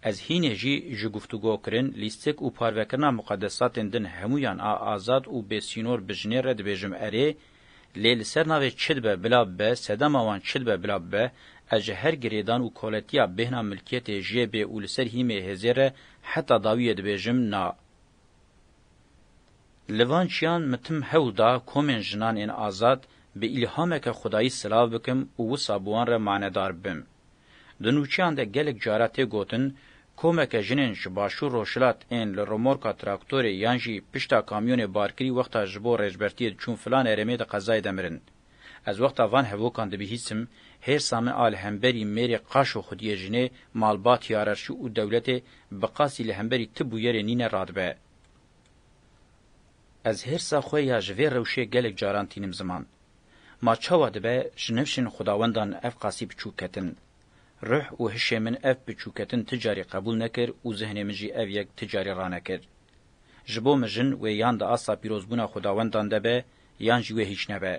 Ez hînê jî ji guftûgokirin, lîstik û parvekirina muqedesatên din hemûyan a azad û bêsînor bi jinê re dibêjim erê, lê li ser navê çi dibe bila bibe, sedema wan çi dibe bila bibe, ez ji her girêdan û koletiya bêhna milkiyetê jê bê û li ser hîmê hêzê re heta dawiyê dibêjim na. Li van çiyan min tim hewl da komên jinan ên azad bi îlhameke xwedayî silav bikim û wisa bi wan re manedar bim. Di nûçeyan de gelek cara tê gotin, Komeke jinên ji Başûr Rojhilat ên li romorka traktorê yan jî pişta kamyonê barkirî wexta ji bo rêjbertiyê diçûn filan erêmê di qezayê de mirin. Ez wexta van hevokan dibihîsim, hêrsa me a li hemberî mêrê qaş û xwediyê jinê, malbat, hiyararşî û dewletê bi qasî li hemberî ti bûyerê nîne radibe. Ez hêrsa xwe ya ji vê rewşê gelek caran tînim ziman. Ma çawa dibe ji nifşên xudawendan ev qasî bi çû ketin? Ruh û hişê min ev bi çû ketin ti carî qebûl nekir û zihnê min jî ev yek ti carî ranekir. Ji bo mijin wê yan di asta pîrozbûna xudawendan de be yan jî wê hîç nebe.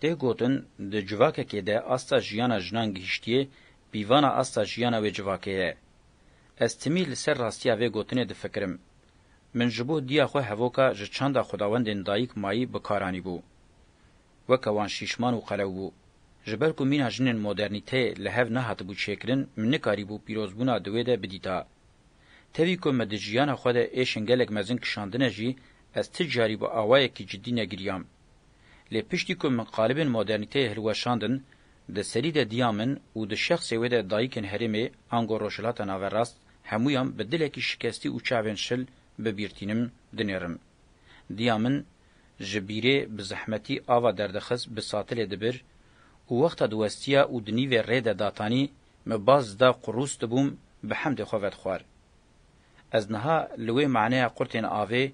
Tê gotin di civakekê de asta jiyana jinan gihîştiye pîvana asta jiyana wê civakê ye. Ez timî li ser rastiya vê gotinê difikirim. Min ji bo diya xwe hevoka ji çanda xwedawendên dayik mayî bi kar anîbû. Weke wan şîşman û qelew bû. Ji ber ku mîna jinên modernîteyê li hev nehatibû çêkirin, min nikarîbû pîrozbûna di wê de bidîta. Tevî ku me di jiyana xwe de êşên gelek mezin kişandine jî, ez ti carî bi awayekî cidî negiriyam. Lê piştî ku min qalibên modernîteyê hilweşandin, di serî de diya min û di şexsê wê de dayikên herêmê ango Rojhilata Naverast Hemûyan bi dilekî şikestî û çavên şil bi bîr tînim, dinêrim. Diya min ji bîrê bi zehmetî ava derdixist bi satilê dibir û wexta diwestiya û di nîvê rê de datanî min baz da ku rûst dibûm bi hemdê xwe vedixwar. Ez niha li wê maneya qurtên avê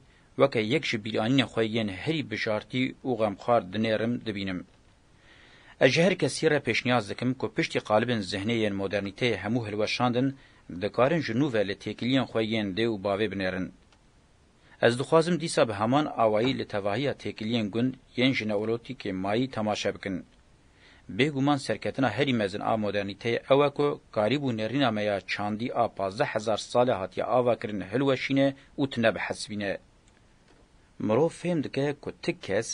weke yek ji bîranînên xwe yên herî bijartî û xemxwar dinêrim, dibînim. Ez ji her kesî re pêşniyaz dikim ku piştî qalibên zihnê yên modernîteyê hemû hilweşandin, dikarin ji nû ve li têkiliyên xwe yên dê û bavê binêrin. Ez dixwazim dîsa bi heman awayî li tevahiya têkiliyên gund yên ji neolotîkê mayî temaşe bikin. Bêguman serketina herî mezin a modernîteyê ew e ku karîbû nêrîna me ya çandî a pazdeh hezar sale hatiye avakirin hilweşîne û tune bihesibîne. Mirov fêm dike ku ti kes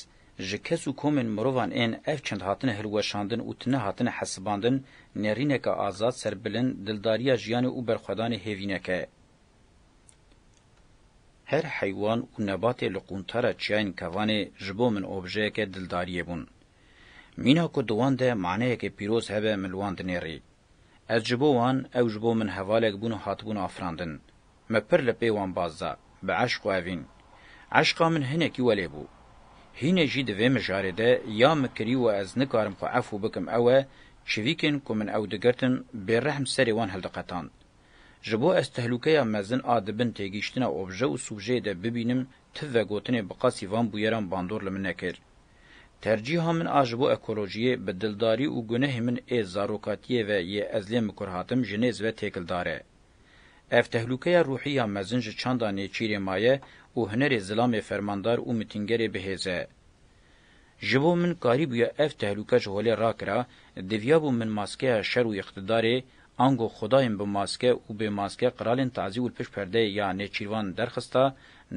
ji kes û komên mirovan ên ev çend hatine hilweşandin û tune hatine hesibandin nêrîneke azad, serbilind, dildariya jiyanê û berxwedanê hêvînek e. Her heywan û nebatê li quntara çiyayên kevanê ji bo min objeyeke dildariyê bûn. Mîna ku di wan de maneyeke pîroz hebe min li wan dinêrî. Ez ji bo wan, ew ji bo min hevalek bûn û hatibûn afirandin. Me pir li pê wan baz da, bi eşq û evîn. Eşqa min hinekî welê bû. Hînê jî di vê mijarê de ya mikirî û ez nikarim xwe efû bikim ew e, çivîkên ku min ew digirtin bêrehm serê wan hildiqetand. Ji bo ez tehlûkeya mezin a di bin têgihîştina obje û subjeyê de bibînim, tiv vegotinê bi qasî van bûyeran bandor li min nekir. Tercîha min a ji bo ekolojiyê, bi dildarî û gunehê min ê zarokatiyê ve yê ez lê min kur hatim ji nêz ve têkildar e. Ev tehlukeya ruhî ya mezin ji çanda nêçîrê maye û hunerê zilamê fermandar û mitîngerê bihêz e. Ji bo min karîbûye ev tehluke ji holê rakira, diviyabû min maskeya şer û îqtidarê, ango xwedayên bi maske û bê maske qiralên tazî û li pişt perdeyê ya nêçîrvan derxista,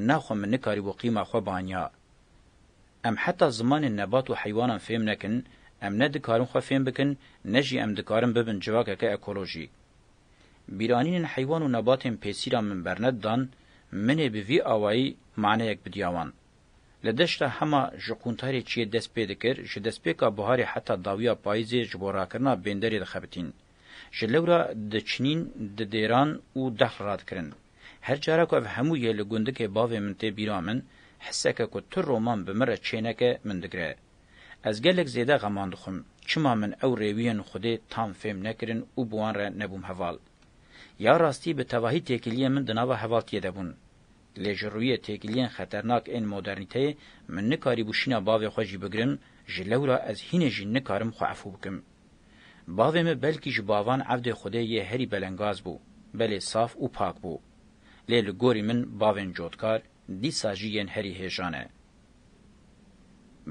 ne xwe min nikarîbû qîma xwe bihanya. Em heta zimanên nebat û heywanan fêm nekin, em ne dikarin xwe fêm bikin, ne jî em dikarin bibin civakeke ekolojîk. Bîranînên heywan û nebatên pêsîra min bernedidan, minê bi vî awayî maneyek bidiya wan. Li deşta hema ji qûntarê çiyê dest pê dikir, ji destpêka biharê heta dawiya payîzê ji bo rakirina bênderê dixebitîn. Ji lewra diçinîn, didêran û dehl radikirin. Her cara ku ev hemû yê li gundikê bavê min tê bîra min, hiseke ku tu roman bi min re çêneke min digire. Ez gelek zêde xeman dixwim, çima min ew rêwiyên Xwedê tam fêm nekirin û bi wan re nebûm heval. Ya rastî bi tevahî têkiliyên min di nava hevaltiyê de bûn. Lê ji rûyê têkiliyên xeternak ên modernîteyê min nikarîbû şîna bavê xwe jî bigirim, ji lewra ez hînê jî nikarim xwe efû bikim. Bavê me belkî ji bavan evdê Xwedê yê herî belengaz bû, belê saf û pak bû. Lê li gorî min bavên cotkar dîsa jî yên herî hêja ne.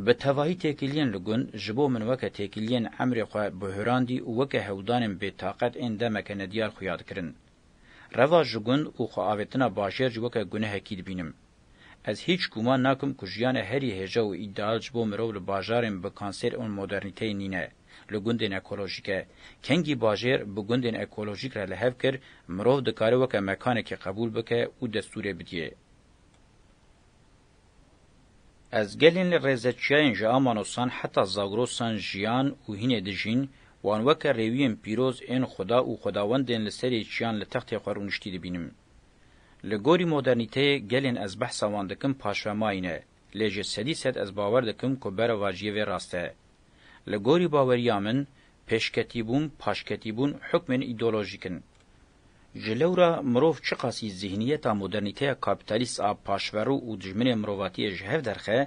Bi tevahî têkiliyên li gund ji bo min weke têkiliyên emrê xwe bihurandî û weke hewldanên bêtaqet ên demeke nediyar xuya dikirin. Reva ji gund û xweavêtina bajêr jî weke gunehekî dibînim. Ez hîç gûman nakim ku jiyane herî hêja û îdeal ji bo mirov li bajarên bi kansêr ûn modernîteyê nîne, li gundên ekolojîk e. Kengî bajêr bi gundên ekolojîk re li hev kir, mirov dikare weke mekanekê qebûl bike û destûrê bidiyê. Ez gelên li rêze çiyayên ji Amanosan heta Zagrosan jiyan û hînê dijîn, wan weke rêwiyên pîroz ên xuda û xudawendên li serê çiyan li textê xwe rûniştî dibînim. Li gorî modernîteyê gelên ez behsa wan dikim paşvemayî ne, lê ji sedî sed ez bawer dikim ku berovajiyê vê rast e. Li gorî baweriya min, pêşketîbûn, paşketîbûn hukmên îdeolojîk in. Ji lewra mirov çiqasî zîhniyeta modernîteya kapîtalîst a paşverû û dijminê mirovatiyê ji hev derxe,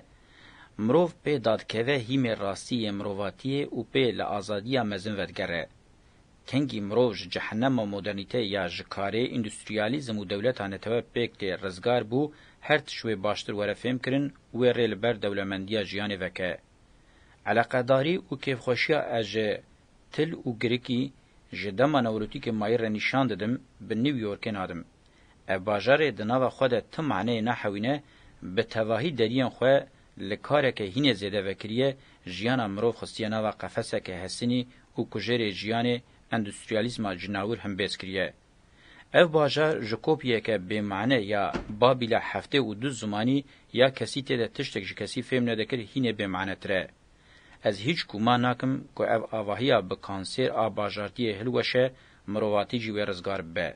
mirov pê dadkeve hîmê rastî yê mirovatiyê û pê li azadiya mezin vedigere. Kengî mirov ji cehenema modernîteyê ya ji karê îndustriyalîzm û dewleta netewe pêk tê rizgar bû her tişt wê baştir were fêmkirin û wê rê li ber dewlemendiya jiyanê veke. Eleqedarî û kêfxweşiya ez ji Til û girikî ji dema newrotîkê mayî re nîşan didim, bi New Yorkê nadim. Ev bajarê di nava xwe de ti maneyê nahewîne, bi tevahî deriyên xwe li kareke hînê zêde vekiriye, jiyana mirov xistiye nava qefeseke hesinî û kujêrê jiyanê endustriyalîzma cinawir himbêz kiriye. Ev bajar ji kopyeke bêmane ya Babîla heftê û du zimanî ya kesî tê de tiştek ji kesî fêm nedikir hînê bêmanetir e. Ez hîç gûman nakim ku ev avahiya bi kansêr a bajartiyê hilweşe mirovatî jî wê rizgar be.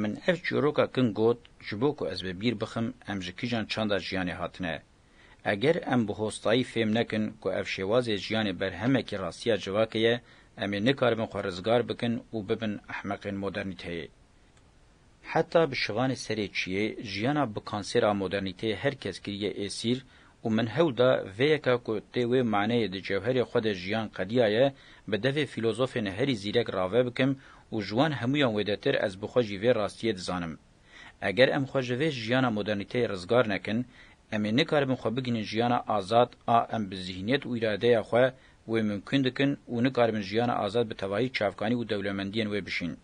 Min ev çîroka kin got ji bo ku ez bi bîr bixim em ji kijan çanda jiyanê hatine. Eger em bi hostayî fêm nekin ku ev şêwazê jiyanê berhemekî rastiya civakê ye, em ê nikaribin xwe rizgar bikin û bibin ehmeqên modernîteyê. Heta bi şivanê serê çiyê, jiyana bi kansêra modernîteyê her kes kiriye êsîr û min hewl da vê yeka ku tê wê maneyê di cewherê xwe de jiyan qediyaye, bi devê fîlozofên herî zîrek rave bikim û ji wan hemûyan wêdetir ez bi xwe jî vê rastiyê dizanim. Eger em xwe ji vê jiyana modernîteyê rizgar nekin, em ê nikaribin xwe bigihînin jiyana azad a em bi zîhniyet û îradeya xwe wê mumkun dikin û nikaribin jiyana azad bi tevahî çavkanî û dewlemendiyên wê bişîn.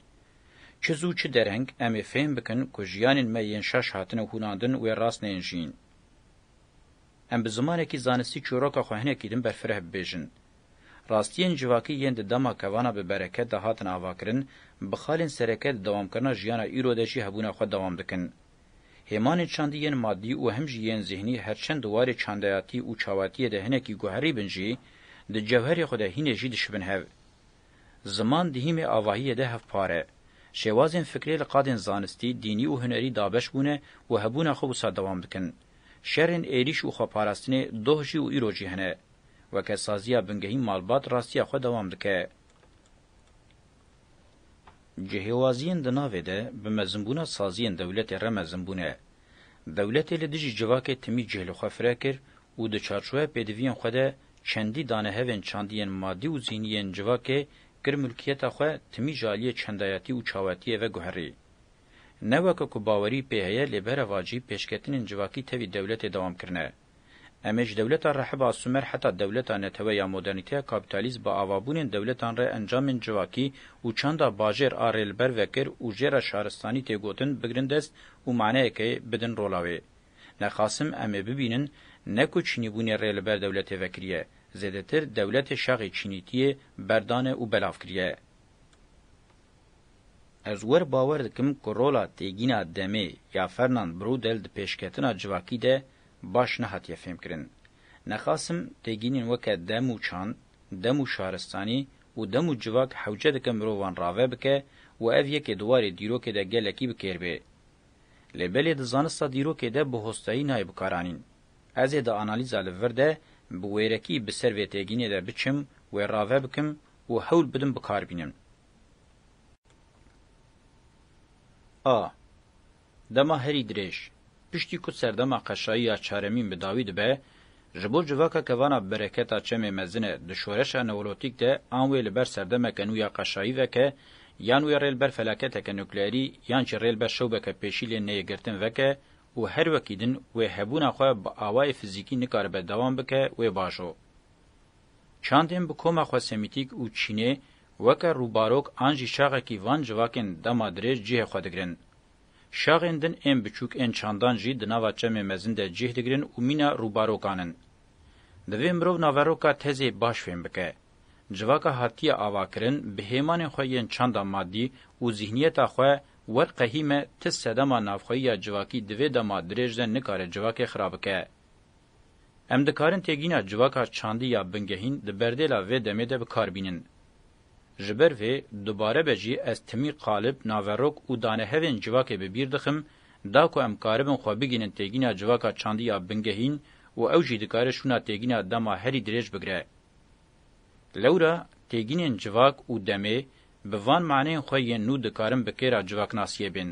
Çi zû çi dereng em ê fêhm bikin ku jiyanên me yên şaş hatine hûnandin wê rast neyên jiyîn. Em bi zimanekî zanistî çîroka xwe hinekî din berfireh bibêjin. Rastiyên civakî yên di dema kevana bi bereket de hatin avakirin, bi xalên sereke di dewamkirina jiyana îro de jî hebûna xwe dewam dikin. Hêmanên çandî yên madî û him jî yên zîhnî her çend di warê çandeyatî û çawatiyê de hinekî guherîbin jî, di cewherê xwe de hînê jî dişibin hev. Ziman di hîmê avahiyê de hevpar e. Şêwazên fikrê li qadên zanistî, dînî û hunerî dabeş bûne û hebûna xwe wisa dewam dikin. Şerên êrîş û xweparastinê doh jî û îro jî hene. Weke saziya bingehî malbat rastiya xwe dewam dike. Cihêwaziyên di navê de bi mezinbûna saziyên dewletê re mezin bûne. Dewletê li dijî civakê timî cih li xwe fire kir û di çarçoweya pêdiviyên xwe de çendî danehevên çandiyên madî û zînî yên civakê kir mulkiyeta xwe timî ji aliyê çendayatî û çawatiyê ve guherî. Ne weke ku bawerî pê heye lê berevacî pêşketinên civakî tevî dewletê dewam kirine. Em ê ji dewleta rehiba Sumer heta dewleta netewe ya modernîteya kapîtalîst bi avabûnên dewletan re encamên civakî û çanda bajêr a rê li ber vekir û jê re şaristanî tê gotin bigirin dest û maneyekê bidin rola wê. Ne Qasim em ê bibînin ne ku çînîbûnê rê li ber dewletê vekiriye, zêdetir dewletê şaxê çînîtiyê berdane û belav kiriye. Ez wir bawer dikim ku rola têgîna demê ya Fernand Brudel di pêşketina civakî de baş nehatiye fêmkirin. Nexasim têgînên weke dem û çand, dem û şaristanî û dem û civak hewce dike mirovan rave bike û ev yekê di warê dîrokê de gelekî bi kêr bê. Lê belê di zanista dîrokê de bi hostayî nayê bikaranîn. Ez ê di analîza li vir de bi wêrekî bi ser vê têgînê de biçim, wê rave bikim û hewl bidim bikar bînim. A. Dema herî dirêj, piştî ku serdema qeşayî ya çaremîn bi dawî dibe, ji bo civaka kevana bereketa çemê mezine di şoreşa neolotîk de an wê li ber serdemeke nû ya qeşayî veke yan wê rê li ber felaketeke nukleerî yan jî rê li ber şewbeke pêşî lê neyêgirtin veke û her wekî din wê hebûna xwe bi awayê fizîkî nikaribe dewam bike wê bajo. Çandên bi koma xwe semîtîk û çînê weke rûbarok an jî şaxekî van civakên dema dirêj cihê xwe digirin. Şaxên din ên biçûk ên çandan jî di nava çemê mezin de cih digirin û mîna rûbarokan in. Divê mirov naveroka tezê baş fêm bike. Civaka hatiye avakirin bi hêmanên xwe yên çanda madî û zîhniyeta xwe werqehîme ti sedema navxweyiya civakî di vê dema dirêj de nikare civakê xira bike. Em dikarin têgihîna civaka çandî ya bingehîn di berdêla vê demê de bi kar bînin. Ji ber vê dubare be jî ez timî qalib, naverok û danehevên civakê bi bîr dixim, da ku em karibin xwe bigihînin têgihîna civaka çandî ya bingehîn û ew jî dikare şûna têgihîna dema herî dirêj bigire. Lewra têgihînên civak û demê bi van maneyên xwe yên nû dikarin bi kêra civaknasiyê bên.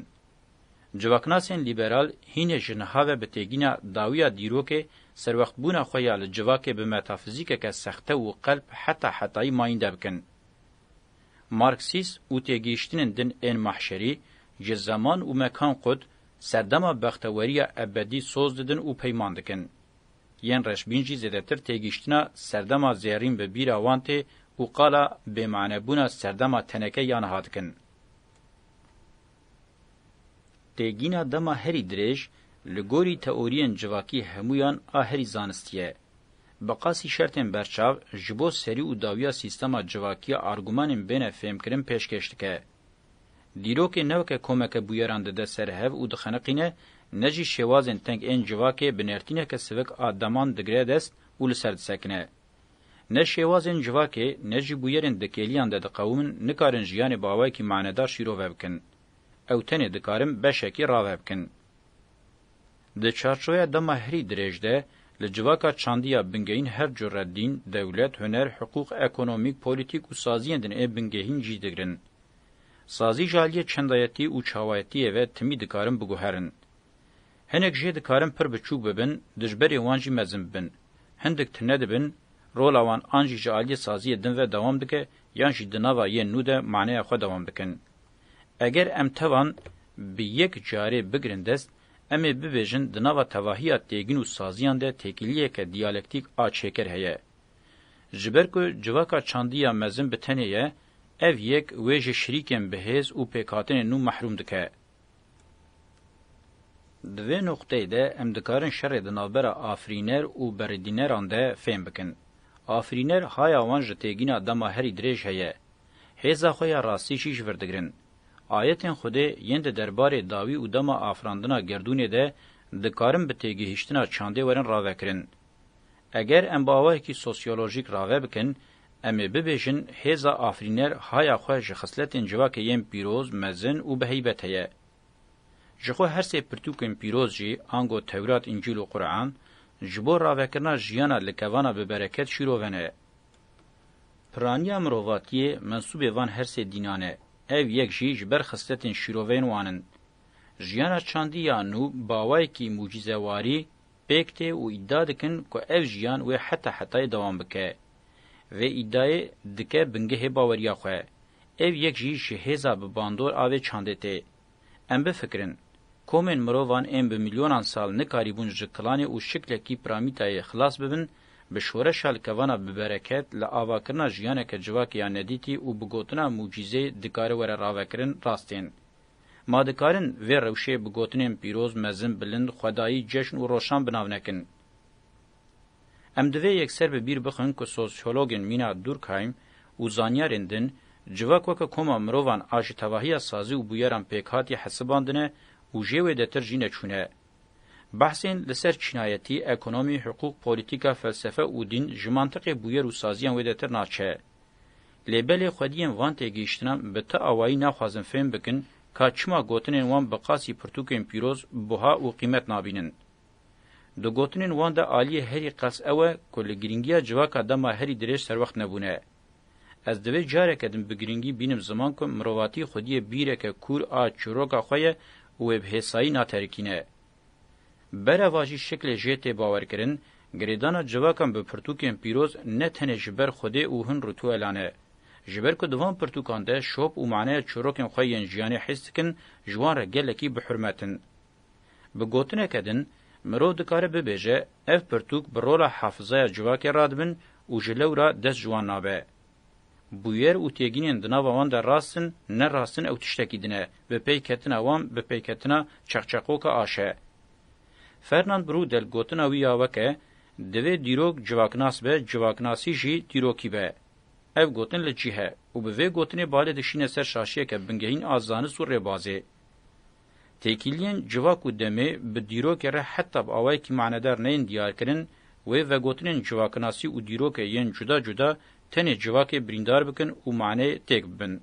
Civaknasên lîberal hînê ji niha ve bi têgîna dawiya dîrokê, serwextbûna xwe ya li civakê bi metafizîkeke sexte û qelp heta hetayî mayînde bikin. Marksîs û têgihiştinên din ên mahşerî, ji zeman û mekan qut, serdema bexteweriya ebedî soz didin û peyman dikin. Yên reşbîn jî zêdetir têgihiştina serdema zêrîn bi bîra wan tê û qala bêmanebûna serdema teneke ya niha dikin. Têgîna dema herî dirêj, li gorî teoriyên civakî hemûyan a herî zanistî ye. Bi qasî şertên berçav ji bo serî û dawiya sîstema civakiya argûmanên bêne fêmkirin pêşkêş dike. Dîrokê ne weke komeke bûyeran dide ser hev û dixeniqîne, ne jî şêwazên teng ên civakê bi nertîneke sivik a deman digire dest û li ser disekine. Ne şêwazên civakê, ne jî bûyerên dikêliyan de diqewimin nikarin jiyanê bi awayekî manedar şîrove bikin. Ew tenê dikarin beşekî rave bikin. Di çarçoweya dema herî dirêj de, li civaka çandî ya bingehîn her cur re dîn, dewlet, huner, hiqûq, ekonomîk, polîtîk û saziyên din ê bingehîn cî digirin. Sazî ji aliyê çendayetî û çawayetiyê ve timî dikarin biguherin. Hinek jê dikarin pir biçûk bibin, dijberê wan jî mezin bibin. Hindik tune dibin, rola wan an jî ji aliyê saziyê din ve dewam dike yan jî di nava yên nû de maneya xwe dewam dikin. Eger em tevan bi yek carê bigirin dest, em ê bibêjin di nava tevahiya têgin û saziyan de têkiliyeke diyalektîk a çêker heye. Ji ber ku civaka çandî ya mezin bi tenê ye, ev yek wê ji şirîkên bihêz û pêkhatinên nû mehrûm dike. Di vê nuqteyê de em dikarin şerê di navbera afirîner û berêdîneran de fêm bikin. Afirîner haya wan ji têgîna dema herî dirêj heye. Hêza xwe ya rastî jî ji vir digirin. Ayetên Xwedê yên di derbarê dawî û dema afirandina gerdûnê de dikarin bi têgihiştina çandê werin ravekirin. Eger em bawerekî sosyolojîk rave bikin, em ê bibêjin hêza afirîner haya xwe ji xisletên civakê yên pîroz, mezin û biheybet heye. Ji xwe her sê pirtûkên pîroz jî, ango Tewrat, Încîl û Quran, ji bo ravekirina jiyana likevana bi bereket şîrove ne. Piraniya mirovatiyê mensûbê van her sê dînan e, ev yek jî ji ber xisletên şîroveyên wan in. Jiyana çandî ya nû bawayekî mucîzewarî, pêk tê û îdia dikin ku ev jiyan wê heta hetayê dewam bike. Vê îdiayê dike bingehê baweriya xwe. Ev yek jî ji hêza bi bandor a vê çandê tê. Em bifikirin, komên mirovan ên bi milyonan sal nikarîbûn ji kilanê û şiklekî piramîtayê xilas bibin, bi şoreşa li kevana bi bereket, li avakirina jiyaneke civakê ya nedîtî û bi gotina mucîzê dikare were ravekirin rastên. Ma dikarin vê rewşê bi gotinên pîroz, mezin, bilind, xwedayî, ceşn û roşan bi nav nekin. Em divê yekser bi bîr bixin ku sosyologên mîna Durkheim û zanyarên din, civak weke koma mirovan a ji tevahiya sazî û bûyeran pêkhatî hesibandine û jê wê detir jî neçûne. Behsên li ser çînayetî, ekonomî, hiqûq, polîtîka, felsefe û dîn ji mantiqê bûyer û saziyan wê detir naçe. Lê belê xwediyên van têgihîştinan bi ti awayî naxwazin fêm bikin ka çima gotinên wan bi qasî pirtûkên pîroz buha û qîmet nabînin. Di gotinên wan de aliyê herî qels ew e ku li girîngiya civaka dema herî dirêj serwext nebûne. Ez divê careke din bi girîngî bînim ziman ku mirovatî xwediyê bîreke kûr a çîroka xwe ye û wê bi hêsayî naterikîne. Bereva jî şiklê jê tê bawerkirin, girêdana civakan bi pirtûkên pîroz ne tenê ji ber Xwedê û hin rîtuelan e. Ji ber ku di van pirtûkan de şop û maneya çîrokên xwe yên jiyanê hîs dikin, ji wan re gelekî bi hurmet in. Bi gotineke din, mirov dikare bibêje, ev pirtûk bi rola hafizaya civakê radibin û ji lewra dest ji wan nabe. Bûyer û têgînên di nava wan de rast in, ne rast in ew tiştekî din e, bi pey ketina wan bi pey ketina çeqçeqoka aşe. Fernand Brudel gotina wî ya weke, Divê dîrok civaknas be, civaknasî jî dîrokî be. Ev gotin li cih e û bi vê gotinê balê dişîne ser şaşiyeke bingehîn a zanist û rêbazê. Têkiliyên civak û demê bi dîrokê re heta bi awayekî manedar neyên diyarkirin, wê vegotinên civakinasî û dîroke yên cuda cuda tenê civakê birîndar bikin û maneyê têk bibin.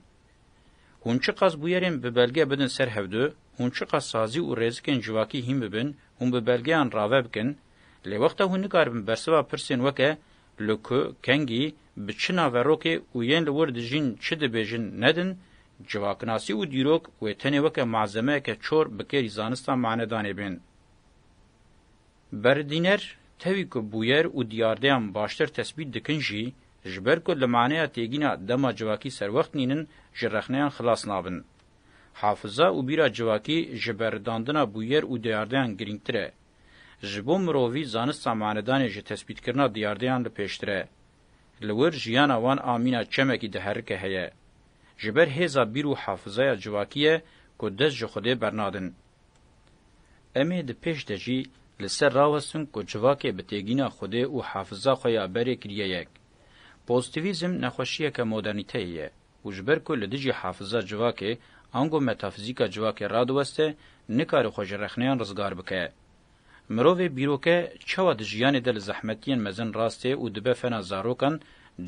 Hûn çiqas bûyerên bi belge bidin ser hevdu, hûn çiqas sazî û rêzikên civakî hîn bibin, hûn bi belgeyan rave bikin, lê wexta hûn nikaribin bersiva pirsên weke Li ku kengî bi çi naverokê û yên li wir dijîn çi dibêjin nedin, civaknasî û dîrok wê tenê weke malzemeyeke çor bi kêrî zanista manedanê bên. Beridîner, tevî ku bûyer û diyardeyan baştir tesbît dikin jî, ji ber ku li maneya têgîna dema civakî serwext nînin, ji rexneyan xilas nabin. Hafiza û bîra civakî ji beridandina bûyer û diyardeyan girîngtir e. Ji bo mirovî zanista manedanê ji tespîtkirina diyardeyan li pêştir e. Li wir jiyana wan a mîna çemekî diherike heye. Ji ber hêza bîr û hafizeya civakî ye ku dest ji xwedê bernadin. Em ê di pêş de jî li ser rawestin ku civakê bi têgîna xwedê û hafiza xwe ya berê kiriye yek. Pozitîvîzm nexweşiyeke modernîteyê ye. Û ji ber ku li dijî hafiza civakê ango metafîzîka civakê radiweste, nikare xwe ji rexneyan rizgar bike. Mirovê bîroke çawa di jiyanê de li zehmetiyên mezin rast ê û dibe fena zarokan,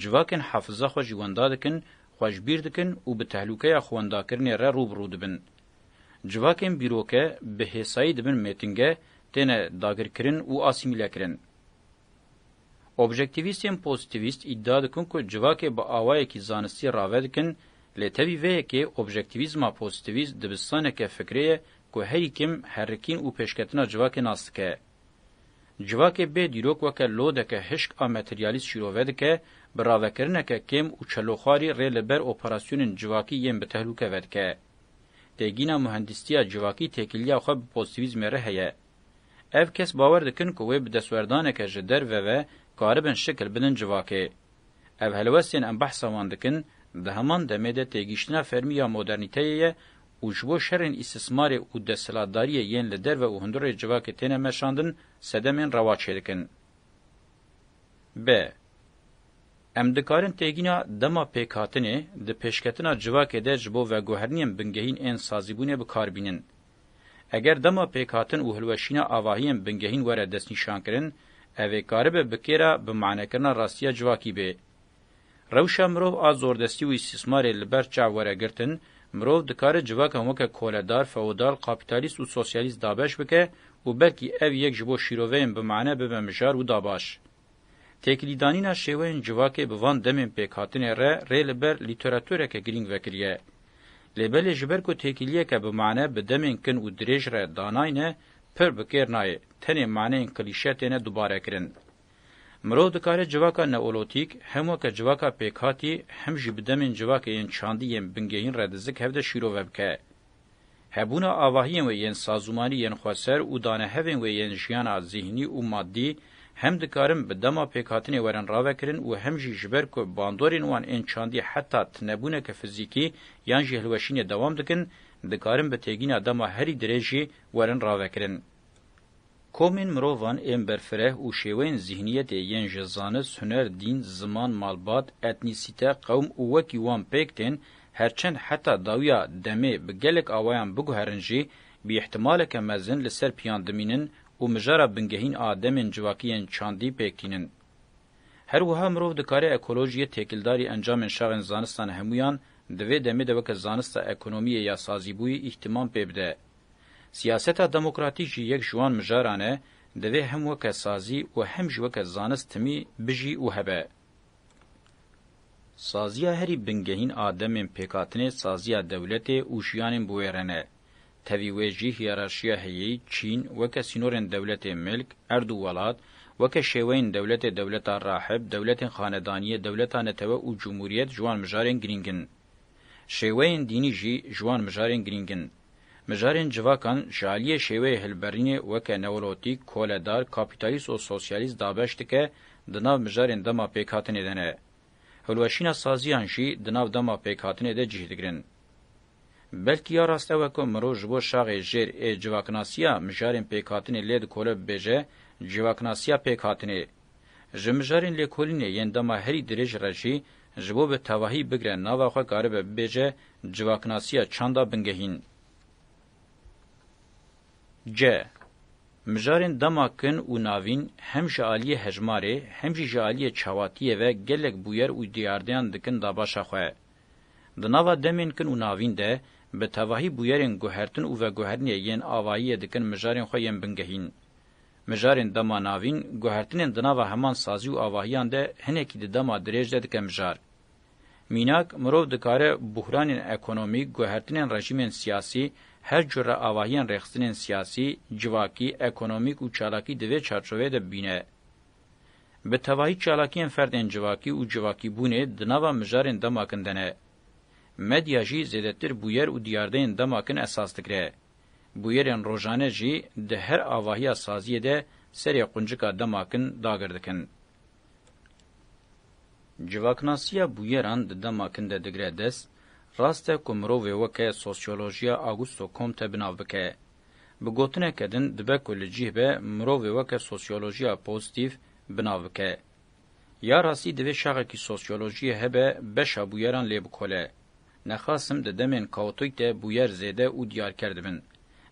civakên hafiza xwe jî wenda dikin, xwe ji bîr dikin û bi tehlukeya xwendakirinê re rû bi rû dibin. Civakên bîroke bi hêsayî dibin mêtinge, têne dagirkirin û asîmîlekirin. Objektîvîstên pozîtîvîst îdia dikin ku civakê bi awayekî zanistî rave dikin, lê tevî vê yekê objektîvîzma pozîtîvîst dibistaneke fikrê ye ku herî kêm herikîn û pêşketina civakê nas dike. Civakê bê dîrok weke lodeke hişk a materyalîst şîrove dike, bi ravekirineke kêm û çeloxwarî rê li ber operasyonên civakî yên bi tehlûke vedike. Têgîna muhendîstiya civakî têkiliya xwe bi pozîtîvîzmê re heye. Ev kes bawer dikin ku wê bi destwerdaneke ji derve ve karibin şikil bidin civakê. Ev helwestên em behsa wan dikin, di heman demê de têgihiştina fermî ya modernîteyê ye û ji bo şerên îstismarê û desthilatdariyê yên li derve û hundirê civakê têne meşandin, sedemên rewa çêdikin. B. Em dikarin têgîna dema pêkhatinê di pêşketina civakê de ji bo veguherinên bingehîn ên sazîbûnê bi kar bînin. Eger dema pêkhatin û hilweşîna avahiyên bingehîn were destnîşankirin, ev ê karibe bi kê re bi manekirina rastiya civakî bê. Rewşa mirov a zordestî û îstîsmarê li ber çav were girtin, mirov dikare civakan weke koledar, feodal, kapîtalîst û sosyalîst dabeş bike û belkî ev yek ji bo şîroveyên bi mane bibe mijar û dabaş. Têkilîdanîna şêweyên civakê bi van demên pêkhatinê re rê li ber lîteratureke girîng vekiriye. Lê belê ji ber ku têkiliyeke bi mane bi demên kin û dirêj re danayne pir bi kêr nayê, tenê maneyên klîşe têne dubare kirin. Mirov dikare civaka neolotîk hem weke civaka pêkhatî hem jî bi demên civakê yên çandî yên bingehîn re dizik hevde şîrove bike. Hebûna avahiyên wê yên sazûmanî yên xweser û danehevên wê yên jiyana zîhnî û maddî hem dikarin bi dema pêkhatinê werin ravekirin û hem jî ji ber ku bandorên wan ên çandî heta tunebûneke fizîkî yan jî hilweşînê dewam dikin, dikarin bi têgîna dema herî dirêjî werin ravekirin. Komên mirovan ên berfireh û şêweyên zîhniyetê yên ji zanist, huner, dîn, ziman, malbat, etnîsîte, qewm û wekî wan pêk tên, her çend heta dawiya demê bi gelek awayan biguherin jî, bi îhtimaleke mezin li ser piyan dimînin û mijara bingehîn a demên civakî yên çandî pêk tînin. Her wiha mirov dikare ekolojiyê têkildarî encamên şaxên zanistan hemûyan di vê demê de weke zanista ekonomiyê ya sazîbûyî îhtimam pê bide. Siyaseta demokratîk jî yek ji wan mijaran e, divê hem weke sazî û hem jî weke zanist timî bijî û hebe. Saziya herî bingehîn a demên pêkhatinê saziya dewletê û jiyanên bi wê re ne. Tevî wê jî hiyararşiya heyî, çîn, weke sînorên dewletê, milk, erd û welat, weke şêweyên dewletê, dewleta rahib, dewletên xanedaniyê, dewleta netewe û cumhuriyet ji wan mijarên girîng in. Şêweyên dînî jî ji wan mijarên girîng in. Mijarên civakan ji aliyê şêweyê hilberînê weke newolotîk, koledar, kapîtalîst û sosyalîst dabeş dike, di nav mijarên dema pêkhatinê de ne. Hilweşîna saziyan jî di nav dema pêkhatinê de cih digirin. Belkî ya rast ew e ku mirov ji bo şaxê jêr ê civaknasiya mijarên pêkhatinê lê dikole bibêje civaknasiya pêkhatinê. Ji mijarên lêkolînê yên dema herî dirêj re jî, ji bo bi tevahî bigire nava xwe karibe bibêje civaknasiya çanda bingehîn. Ci. Mijarên dema kin û navîn hem ji aliyê hejmarê hem jî ji aliyê çawatiyê ve gelek bûyer û diyardeyan dikin dabaşa xwe. Di nava demên kin û navîn de bi tevahî bûyerên guhertin û veguherinê yên avayiyê dikin mijarên xwe yên bingehîn. Mijarên dema navîn, guhertinên di nava heman sazî û avahiyan de hinekî di dema dirêj de dike mijar. Mînak, mirov dikare buhranên ekonomîk, guhertinên rejîmên siyasî, her cure avahiyên rêxistinên siyasî, civakî, ekonomîk û çalakî di vê çarçoveyê de bibîne. Bi tevahî çalakiyên ferdên civakî û civakîbûnê di nava mijarên dema kin de ne. Medya jî zêdetir bûyer û diyardeyên dema kin esas dikire. Bûyerên rojane jî di her avahiya saziyê de serê quncika dema kin dagir dikin. Civaknasiya bûyeran di dema kin de digire dest, rast e ku mirovê weke sosyolojiya Augusto Comte bi nav bike. Bi gotineke din dibe ku li cîh be mirovê weke sosyolojiya pozîtîf bi nav bike. Ya rastî divê şaxekî sosyolojiyê hebe beşa bûyeran lê bikole. Nexasim di demên kaotoîk de bûyer zêde û diyarker dibin.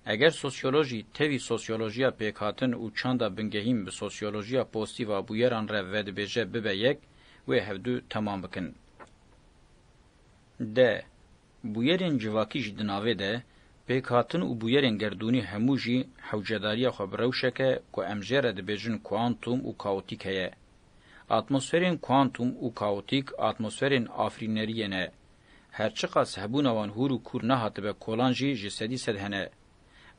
Eger sosyolojî tevî sosyolojiya pêkhatin û çanda bingehîn bi sosyolojiya pozitîf a bûyeran re vedibêje bibe yek, wê hevdu temam bikin. D. Bûyerên civakî jî di navê de, pêkhatin û bûyerên gerdûnî hemû jî hewcedariya xwe bi rewşeke ku em jê re dibêjin kuantum û kaotîk heye. Atmosferên kuantum û kaotîk atmosferên afirîneriyê ne. Her çiqas hebûna wan hûr û kûr nehatibe kolan jî ji sedî sed hene.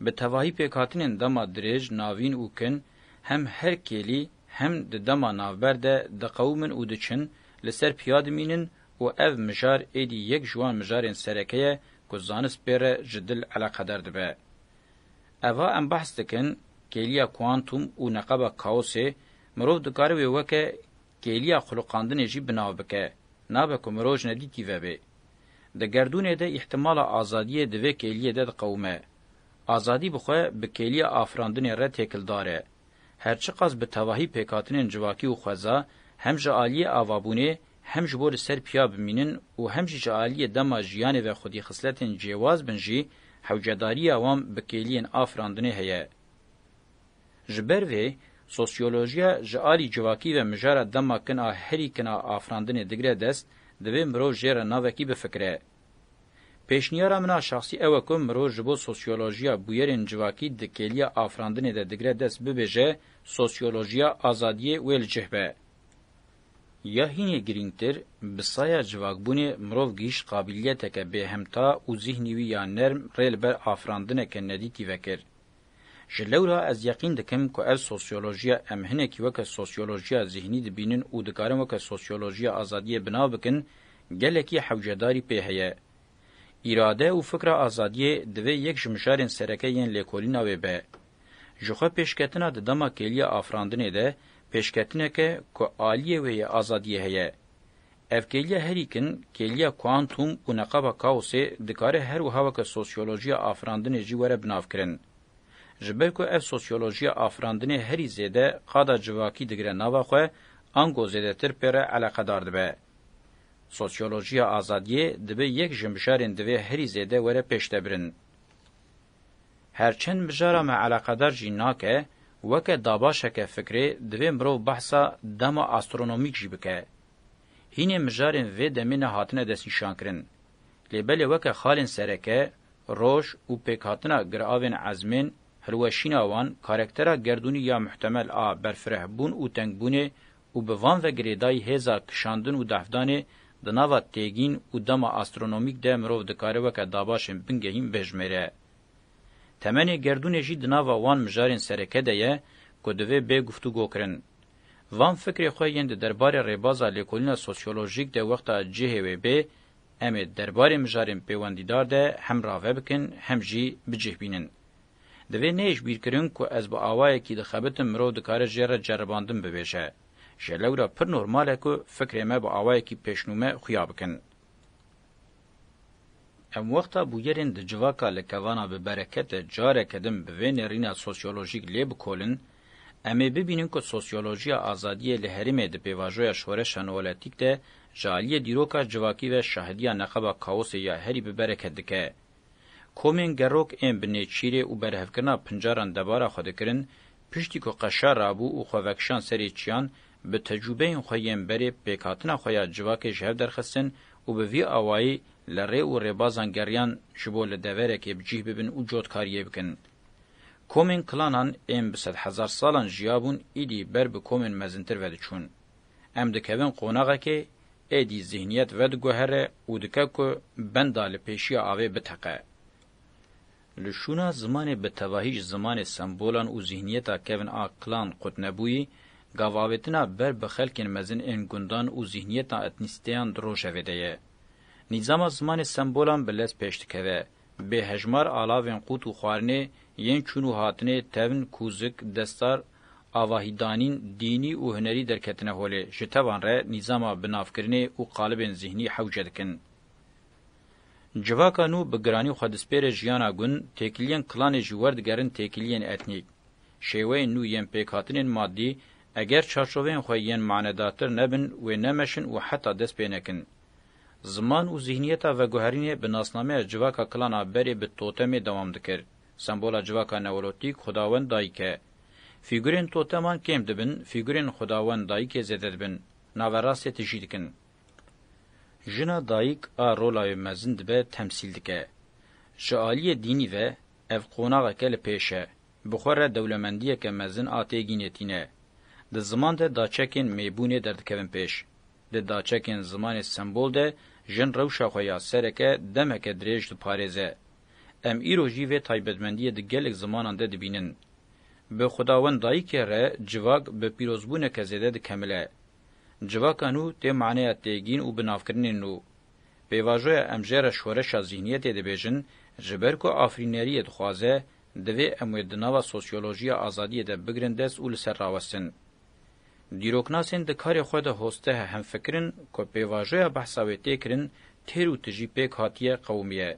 Bi tevahî pêkhatinên dema dirêj, navîn û kin hem her kêlî hem di dema navber de diqewimin û diçin, li ser piya dimînin û ev mijar êdî yek ji wan mijarên sereke ye ku zanist pê re ji dil eleqedar dibe. Eva em behs dikin kêliya kuantum û neqeba kaosê, mirov dikare wê weke kêliya xuluqandinê jî bi nav bike, nabe ku mirov jine dîtî vebê. Di gerdûnê de îhtimala azadiyê di vê kêliyê de diqewime. Azadî bi xwe bi kêliya afirandinê re têkildar e. Her çiqas bi tevahî pêkhatinên civakî û xweza, hem ji aliyê avabûnê, Hem ji bo li ser piya bimînin û hem jî ji aliyê dema jiyanê ve xwedî xisletên cêwaz bin jî hewcedariya wan bi kêliyên afirandinê heye. Ji ber vê sosyolojiya ji alî civakî ve mijara dema kin a herî kin a afirandinê digire dest, divê mirov jê re navekî bifikire. Pêşniyara min a şexsî ew e ku mirov ji bo sosyolojiya bûyerên civakî di kêliya afirandinê de digire dest bibêje sosyolojiya azadiyê wê li cih be. Ya hînê girîngtir, bi saya civakbûnê mirov gihîşt qabîliyeteke bêhemta û zîhnî wî ya nerm rê li ber afirandineke nedîtî vekir. Ji lewra ez yeqîn dikim ku ev sosyolojiya em hinekî weke sosyolojiya zîhnî dibînin û dikarin weke sosyolojiya azadiyê binav bikin, gelekî hewcedarî pê heye. Îrade û fikra azadiyê divê yek ji mijarên sereke yên lêkolîna wê be. Ji xwe pêşketina di dema kêliya afirandinê de pêşketineke ku aliyê wê yê azadiyê heye. Ev kêliya herî kin, kêliya kuantum û neqaba kaosê dikare her wiha weke sosyolojiya afirandinê jî were binavkirin. Ji ber ku ev sosyolojiya afirandinê herî zêde qada civakî digire nava xwe, ango zêdetir pê re eleqedar dibe. Sosyolojiya azadiyê dibe yek ji mijarên divê herî zêde were pêşdebirin. Her çend mijara me eleqedar jî nake, weke dabaşeke fikrê divê mirov behsa dema astronomîk jî bike. Hînê mijarên vê demê ne hatine destnîşankirin. Lê belê weke xalên sereke, roj û pêkhatina giravên ezmên, hilweşîna wan, karektera gerdûnî ya muhtemel a berfirehbûn û tengbûnê û bi van ve girêdayî hêza kişandin û dehfdanê di nava têgîn û dema astronomîk de mirov dikare weke dabaşên bingehîn bêjmêre. Temenê gerdûnê jî di nava wan mijarên sereke de ye ku divê bê guftûgo kirin. Van fikrê xwe yên di derbarê rêbaza lêkolîna sosyolojîk de wexta cihê wê bê, em ê derbarê mijarên pêwendîdar de hem rave bikin hem jî bicih bînin. Divê neyêj bîr kirin ku ez bi awayekî dixebitim mirov dikare jê re ceribandin bibêje. Ji lewra pir normal e ku fikrê me bi awayekî pêşnûme xuya bikin. Em wexta bûyerên di civaka likevana bi bereket e careke din bi vê nêrîna sosyolojîk lê bikolin, em ê bibînin ku sosyolojiya azadiyê li herêmê di pêvajoya şoreşa neoletîk de ji aliyê dîroka civakî ve şahidiya neqeba kaosê ya herî bi bereket dike. Komên gerok ên bi nêçîrê û berhevkirina pincaran debara xwe dikirin, piştî ku qeşa rabû û xwe vekişand serê çiyan, bi tecrûbeyên xwe yên berê pêkhatina xwe ya civakê ji hev derxistin û bi vî awayî li rê û rêbazan geriyan ji bo li deverekê bi cîh bibin û cotkariyê bikin. Komên klanan ên bi sedhezar salan jiyabûn îdî ber bi komên mezintir vediçûn. Em dikevin qonaxekê êdî zihniyet vediguhere û dike ku benda li pêşiya avê biteqe. Li şûna zimanê bi tevahî ji zimanê sembolan û zihniyeta kevn a klan qutnebûyî, gavavêtina ber bi xelkên mezin ên gundan û zihniyeta etnîsîteyan di rojevê de ye. Nîzama zimanê sembolan bi lez pêş dikeve, Bê hejmar alavên qût û xwarinê yên çûn û hatinê, tevn, kûzik, destar, avahîdanîn, dînî û hunerî derketine holê, ji tevan re nîzama binavkirinê û qalibên zîhnî hewce dikin. Civaka nû bi giranî xwe dispêre jiyana gund, têkiliyên klanê jî werdigerin têkiliyên etnîk. Şêweyên nû yên pêkhatinên maddî, eger çarçoveyên xwe yên manedartir nebin, wê nemeşin û heta dest pê nekin. Ziman û zîhniyeta veguherînê bi nasnameya civaka kilan a berê bi totemê dewam dikir. Sembola civaka newolotîk xwedawend dayîk e. Fîgurên toteman kêm dibin, fîgurên xwedawend dayîkê zêde dibin. Nave rastê tijî dikin. Jina dayîk a rola wê mezin dibe temsîl dike. Ji aliyê dînî ve ev qonaxeke li pêş e. Bi xwe re dewlemendiyeke mezin a têgînê tîne. Di ziman de daçekên mêbûnê derdikevin pêş. Di daçekên zimanê sembol de jin rewşa xwe ya sereke demeke dirêj diparêze. Em îro jî vê taybetmendiyê di gelek zimanan de dibînin. Bi Xwedawend Dayikê re civak bi pîrozbûneke zêde dikemile. Civaka nû tê maneya têgîn û binavkirinên nû. Pêvajoya em jê re şoreşa zîhniyetê dibêjin, ji ber ku afirîneriyê dixwaze, divê em wê di nava sosyolojiya azadiyê de bigirin dest û li ser rawestin. Dîroknasên di karê xwe de hosteh hemfikirin ku pêvajoya behsa wê tê kirin têr û tijî pêk hatiye qewimiye.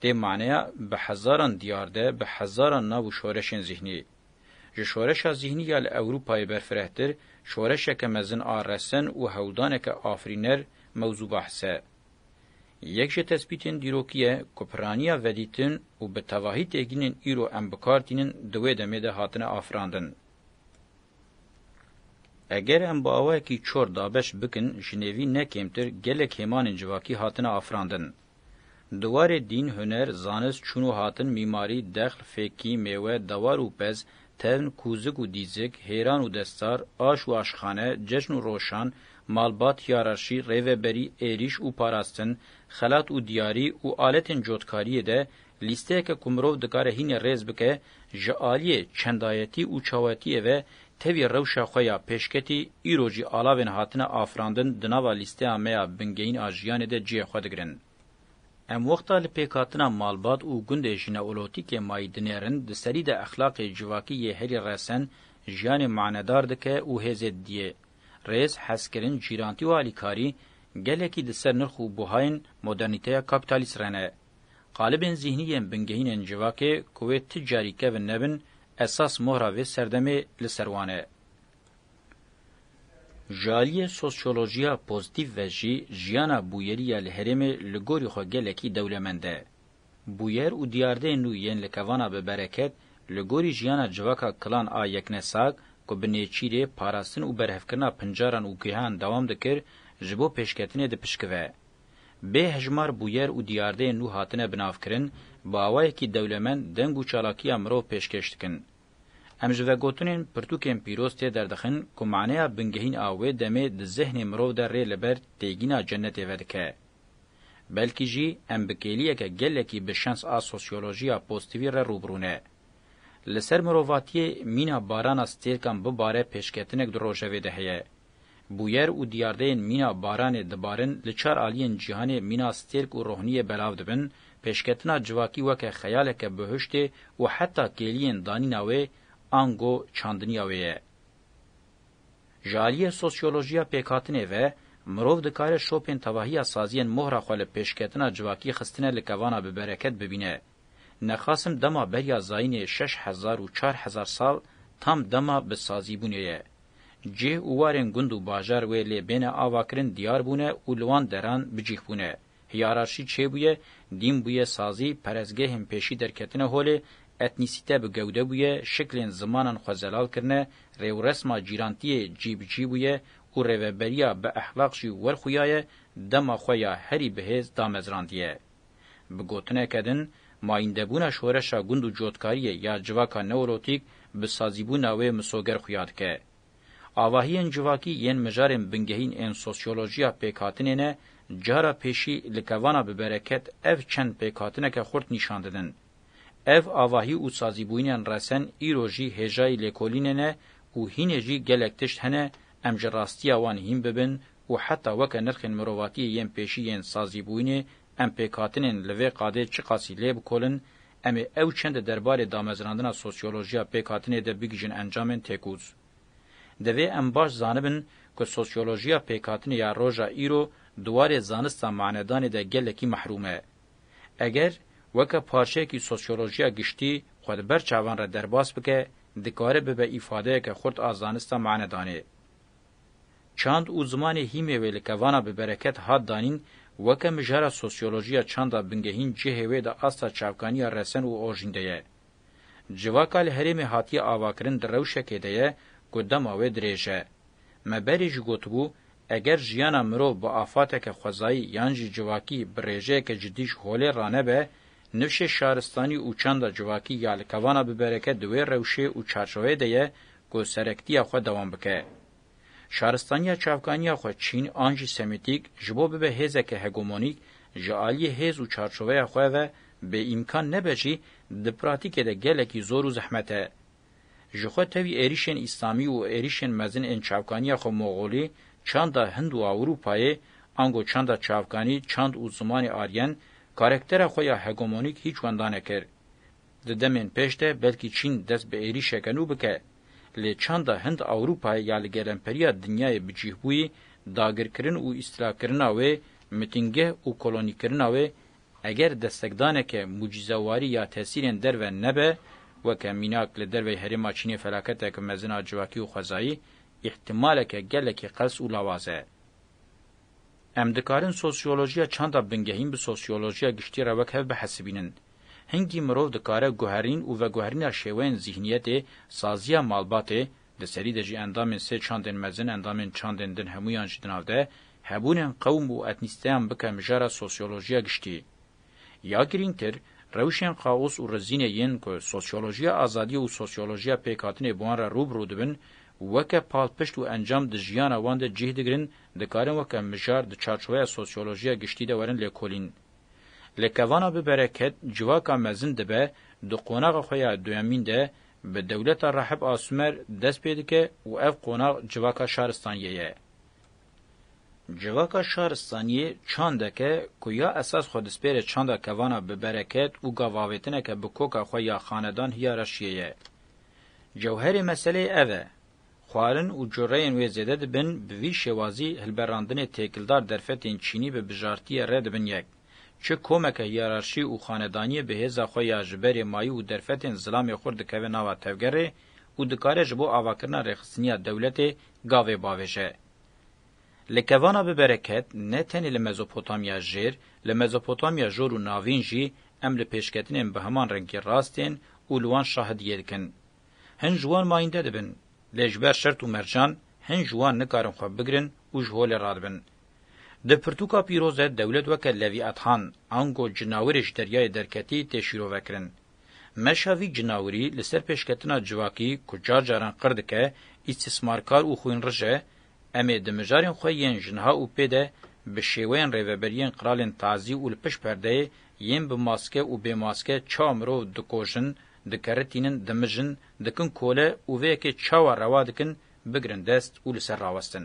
Tê maneya bi hezaran diyar de bi hezaran nav û şoreşên zîhnî. Ji şoreşa zîhnî ya li Ewrûpayê berfirehtir şoreşeke mezin a resen û hewldaneke afirîner mewzû behs e. Yek ji tespîtên dîrokî ye ku piraniya vedîtin û bi tevahî têgînên îro em bi kar tînin di wê demê de hatine afirandin. Eger em bi awayekî çor dabeş bikin, ji nêvî ne kêmtir gelek hêmanên civakî hatine afirandin. Di warê dîn, huner, zanist, çûn û hatin, mîmarî, dexl, fêkî, mêwe, dewar û pez, tevn, kûzik û dîzik, hêran û destar, aş û aşxane, cejn û roşan, malbat, hiyararşî, rêveberî, êrîş û parastin, xelat û diyarî û aletên cotkariyê de Lîsteyeke ku mirov dikare hînê rêz bike, ji aliyê çendayetî û çawetiyê ve tevî rewşa xwe ya pêşketî, îro jî alavên hatine afirandin di nava lîsteya me ya bingehîn a jiyanê de cihê xwe digirin. Em wexta li pêkhatina malbat û gundê jineolotîkê mayî dinêrin, di serî de exlaqê civakî yê herî resen jiyanê manedar dike û hêzê didiyê. Rêz, hezkirin, cîrantî û alîkarî, gelekî di ser nirx û buhayên modernîteya kapîtalîst re ne. Qalibên zîhnî yên bingehînên civakê ku wê ti carî kevin nebin esas mohra vê serdemê li ser wan e. Ji aliyê sosyolojiya pozîtîf ve jî jiyana bûyerî ya li herêmê li gorî xwe gelekî dewlemend e. Bûyer û diyardeyên nû yên li kevana bi bereket li gorî jiyana civaka kilan a yeknesak ku bi nêçîrê, parastin û berhevkirina pincaran û guhean dewam dikir ji bo pêşketinê dipişkive. Bê hejmar bûyer û diyardeyên nû hatine binavkirin, bi awayekî dewlemend deng û çalakiya mirov pêşkêş dikin. Em ji vegotinên pirtûkên pîroz tê derdixin ku maneya bingehîn a wê demê di zêhnê mirov de rê li ber têgîna cenetê vedike. Belkî jî em bi kêliyeke gelekî bi şens a sosyolojiya poztîvî re rûbirû ne. Li ser mirovatiyê mîna barana stêrkan bibare pêşketinek di rojevê de heye. Bûyer û diyardeyên mîna baranê dibarin, li çar aliyên cîhanê mîna stêrk û rohniyê belav dibin, pêşketina civakî weke xeyaleke bihuştê û heta kêliyên danîna wê ango çandiniya wê ye. Ji aliyê sosyolojiya pêkhatinê ve, mirov dikare şopên tevahiya saziyên mohra xwe li pêşketina civakî xistine li kevana bibereket bibîne. Nexasim dema beriya zayînê şeş hezar û çar hezar sal tam dema bi sazîbûnê ye. Cih û warên gund û bajar wê lê bêne avakirin diyar bûne û li wan deran bi cih bûne. Hiyararşî çêbûye, dîn bûye sazî, perestgehên pêşî derketine holê, etnîsîte bi gewde bûye, şiklên zimanan xwe zelal kirine, rêwresma cîrantiyê cî bi cî bûye û rêveberiya bi exlaq jî werxuyaye, dema xwe ya herî bi hêz damezrandiye. Bi gotineke din, mayîndebûna şoreşa gund û cotkariyê ya civaka newrotîk bi sazîbûna wê misoger xuya dike. Avahiyên civakî yên mijarên bingehîn ên sosyolojiya pêkhatinê ne, cara pêşî li kevana bi bereket ev çend pêkhatineke xurt nîşan didin. Ev avahî û sazîbûyînên resen îro jî hêjayî lêkolînê ne û hînê jî gelek tişt hene em ji rastiya wan hîn bibin û heta weke nirxên mirovatiyê yên pêşî yên sazîbûyînê em pêkhatinên li vê qadê çiqasî lê bikolin, em ê ew çend der barê damezrandina sosyolojiya pêkhatinê de bigihîjin encamên têkoz. Divê em baş zanibin ku sosyolojiya pêkhatinê ya roja îro di warê zanista manedanê de gelekî mehrûm e. Eger weke parçeyekî sosyolojiya giştî xwe di ber çavan re derbas bike, dikare bibe îfadeyeke xurt a zanista manedanê. Çand û zimanê hîmê wê li kevana bi bereket hat danîn, weke mijara sosyolojiya çanda bingehîn cihê wê di asta çavkaniya resen û orjîn de ye. Civaka li herêmê hatiye avakirin di rewşekê de ye ku dema wê dirêj e. Me berê jî gotibû, eger jiyana mirov bi afateke xwezayî yan jî civakî bi rêjeyeke cidî ji holê ranebe, nifşê şaristanî û çanda civakî ya li kevana bi bereket di wê rewşê û çarçeweyê de ye ku serektiya xwe dewam bike. Şaristaniya çavkaniya xwe çîn an jî semitîk ji bo bibe hêzeke hegemonîk ji aliyê hêz û çarçoveya xwe ve bêîmkan nebe jî di pratîkê de gelekî zor û zehmet e. Ji xwe tevî êrîşên îslamî û êrîşên mezin ên çavkaniya xwe moxolî, çanda hind û awrûpayê, ango çanda çavkanî, çand û zimanê aryen, karektera xwe ya hegemonîk hîç wenda nekir. Di demên pêş de belkî Çîn dest bi êrîşeke nû bike. Lê çanda Hind Ewropayê ya li gelemperîya dinyayê bi cîh bûyî, dagirkirin û îstilakirina wê, mitingeh û kolonîkirina wê, eger destekdaneke mucîzewarî ya tesîrên derve nebe, weke mînak li derveyî herêma Çînê felaketek mezin a civakî û xwezayî, îhtimaleke gelekî qels û lawaz e. Em dikarin sosyolojiya çanda bingehîn bi sosyolojiya giştî re wek hev bihesibînin. Hingî mirov dikare guherîn û veguherîna şêweyên zîhniyetê, saziya malbatê, di serî de jî endamên sê çandên mezin, endamên çandên din hemûyan ji di nav de, hebûnên qewm û etnîsteyan bike mijara sosyolojiya giştî. Ya girîngtir, rewşên kaos û rizînê yên ku sosyolojiya azadiyê û sosyolojiya pêkhatinê bi wan re rû bi rû dibin, weke palpişt û encam di jiyana wan de cih digirin, dikarin weke mijar di çarçoveya sosyolojiya giştî de werin lêkolîn. Li kevana bi bereket civaka mezin dibe, di qonaxa xwe ya duyemîn de bi dewleta Rahib a Sumer dest pê dike û ev qonax civaka şaristaniyê ye. Civaka Şaristaniyê çandeke ku ya esas xwe dispêre çanda kevana bi bereket û gavavêtineke bi koka xwe ya xanedan hiya re şiyê ye. Cewherê meseleyê ev e. Xwarin û cureyên wê zêde dibin bi vî şêwazî hilberandinê têkildar derfetên çînî bi bijartiyê re dibin yek. Çi komeke hiyararşî û xanedaniyê bi hêza xwe ya ji berê mayî û derfetên zilamê xurt dikeve nava tevgerê û dikare ji bo avakirina rêxistiniya dewletê gavê bavêj e. Li kevana bi bereket ne tenê li Mezopotamya Jêr, li Mezopotamya Jor û Navîn jî em li pêşketinên bi heman rengî rast ên û li wan şahidiyê dikin. Hin ji wan mayînde dibin, lê ji ber şert û mercan hin ji wan nikarin xwe bigirin û ji holê radibin. Di pirtûka pîroz de dewlet weke Levîethan, ango cinawirê ji deryayê derketî tê şîrovekirin. Meşa vî cinawirî li ser pêşketina civakî ku car caran qir dike, îstismarkar û xwînrij e, em ê di mijarên xwe yên jinha û pê de bi şêweyên rêveberiyên qralên tazî û li pişt perdeyê yên bi maske û bê maske çawa mirov dikojin, dikeritînin, dimijin, dikin kole û vê yekê çawa rewa dikin, bigirin dest û li ser rawestin.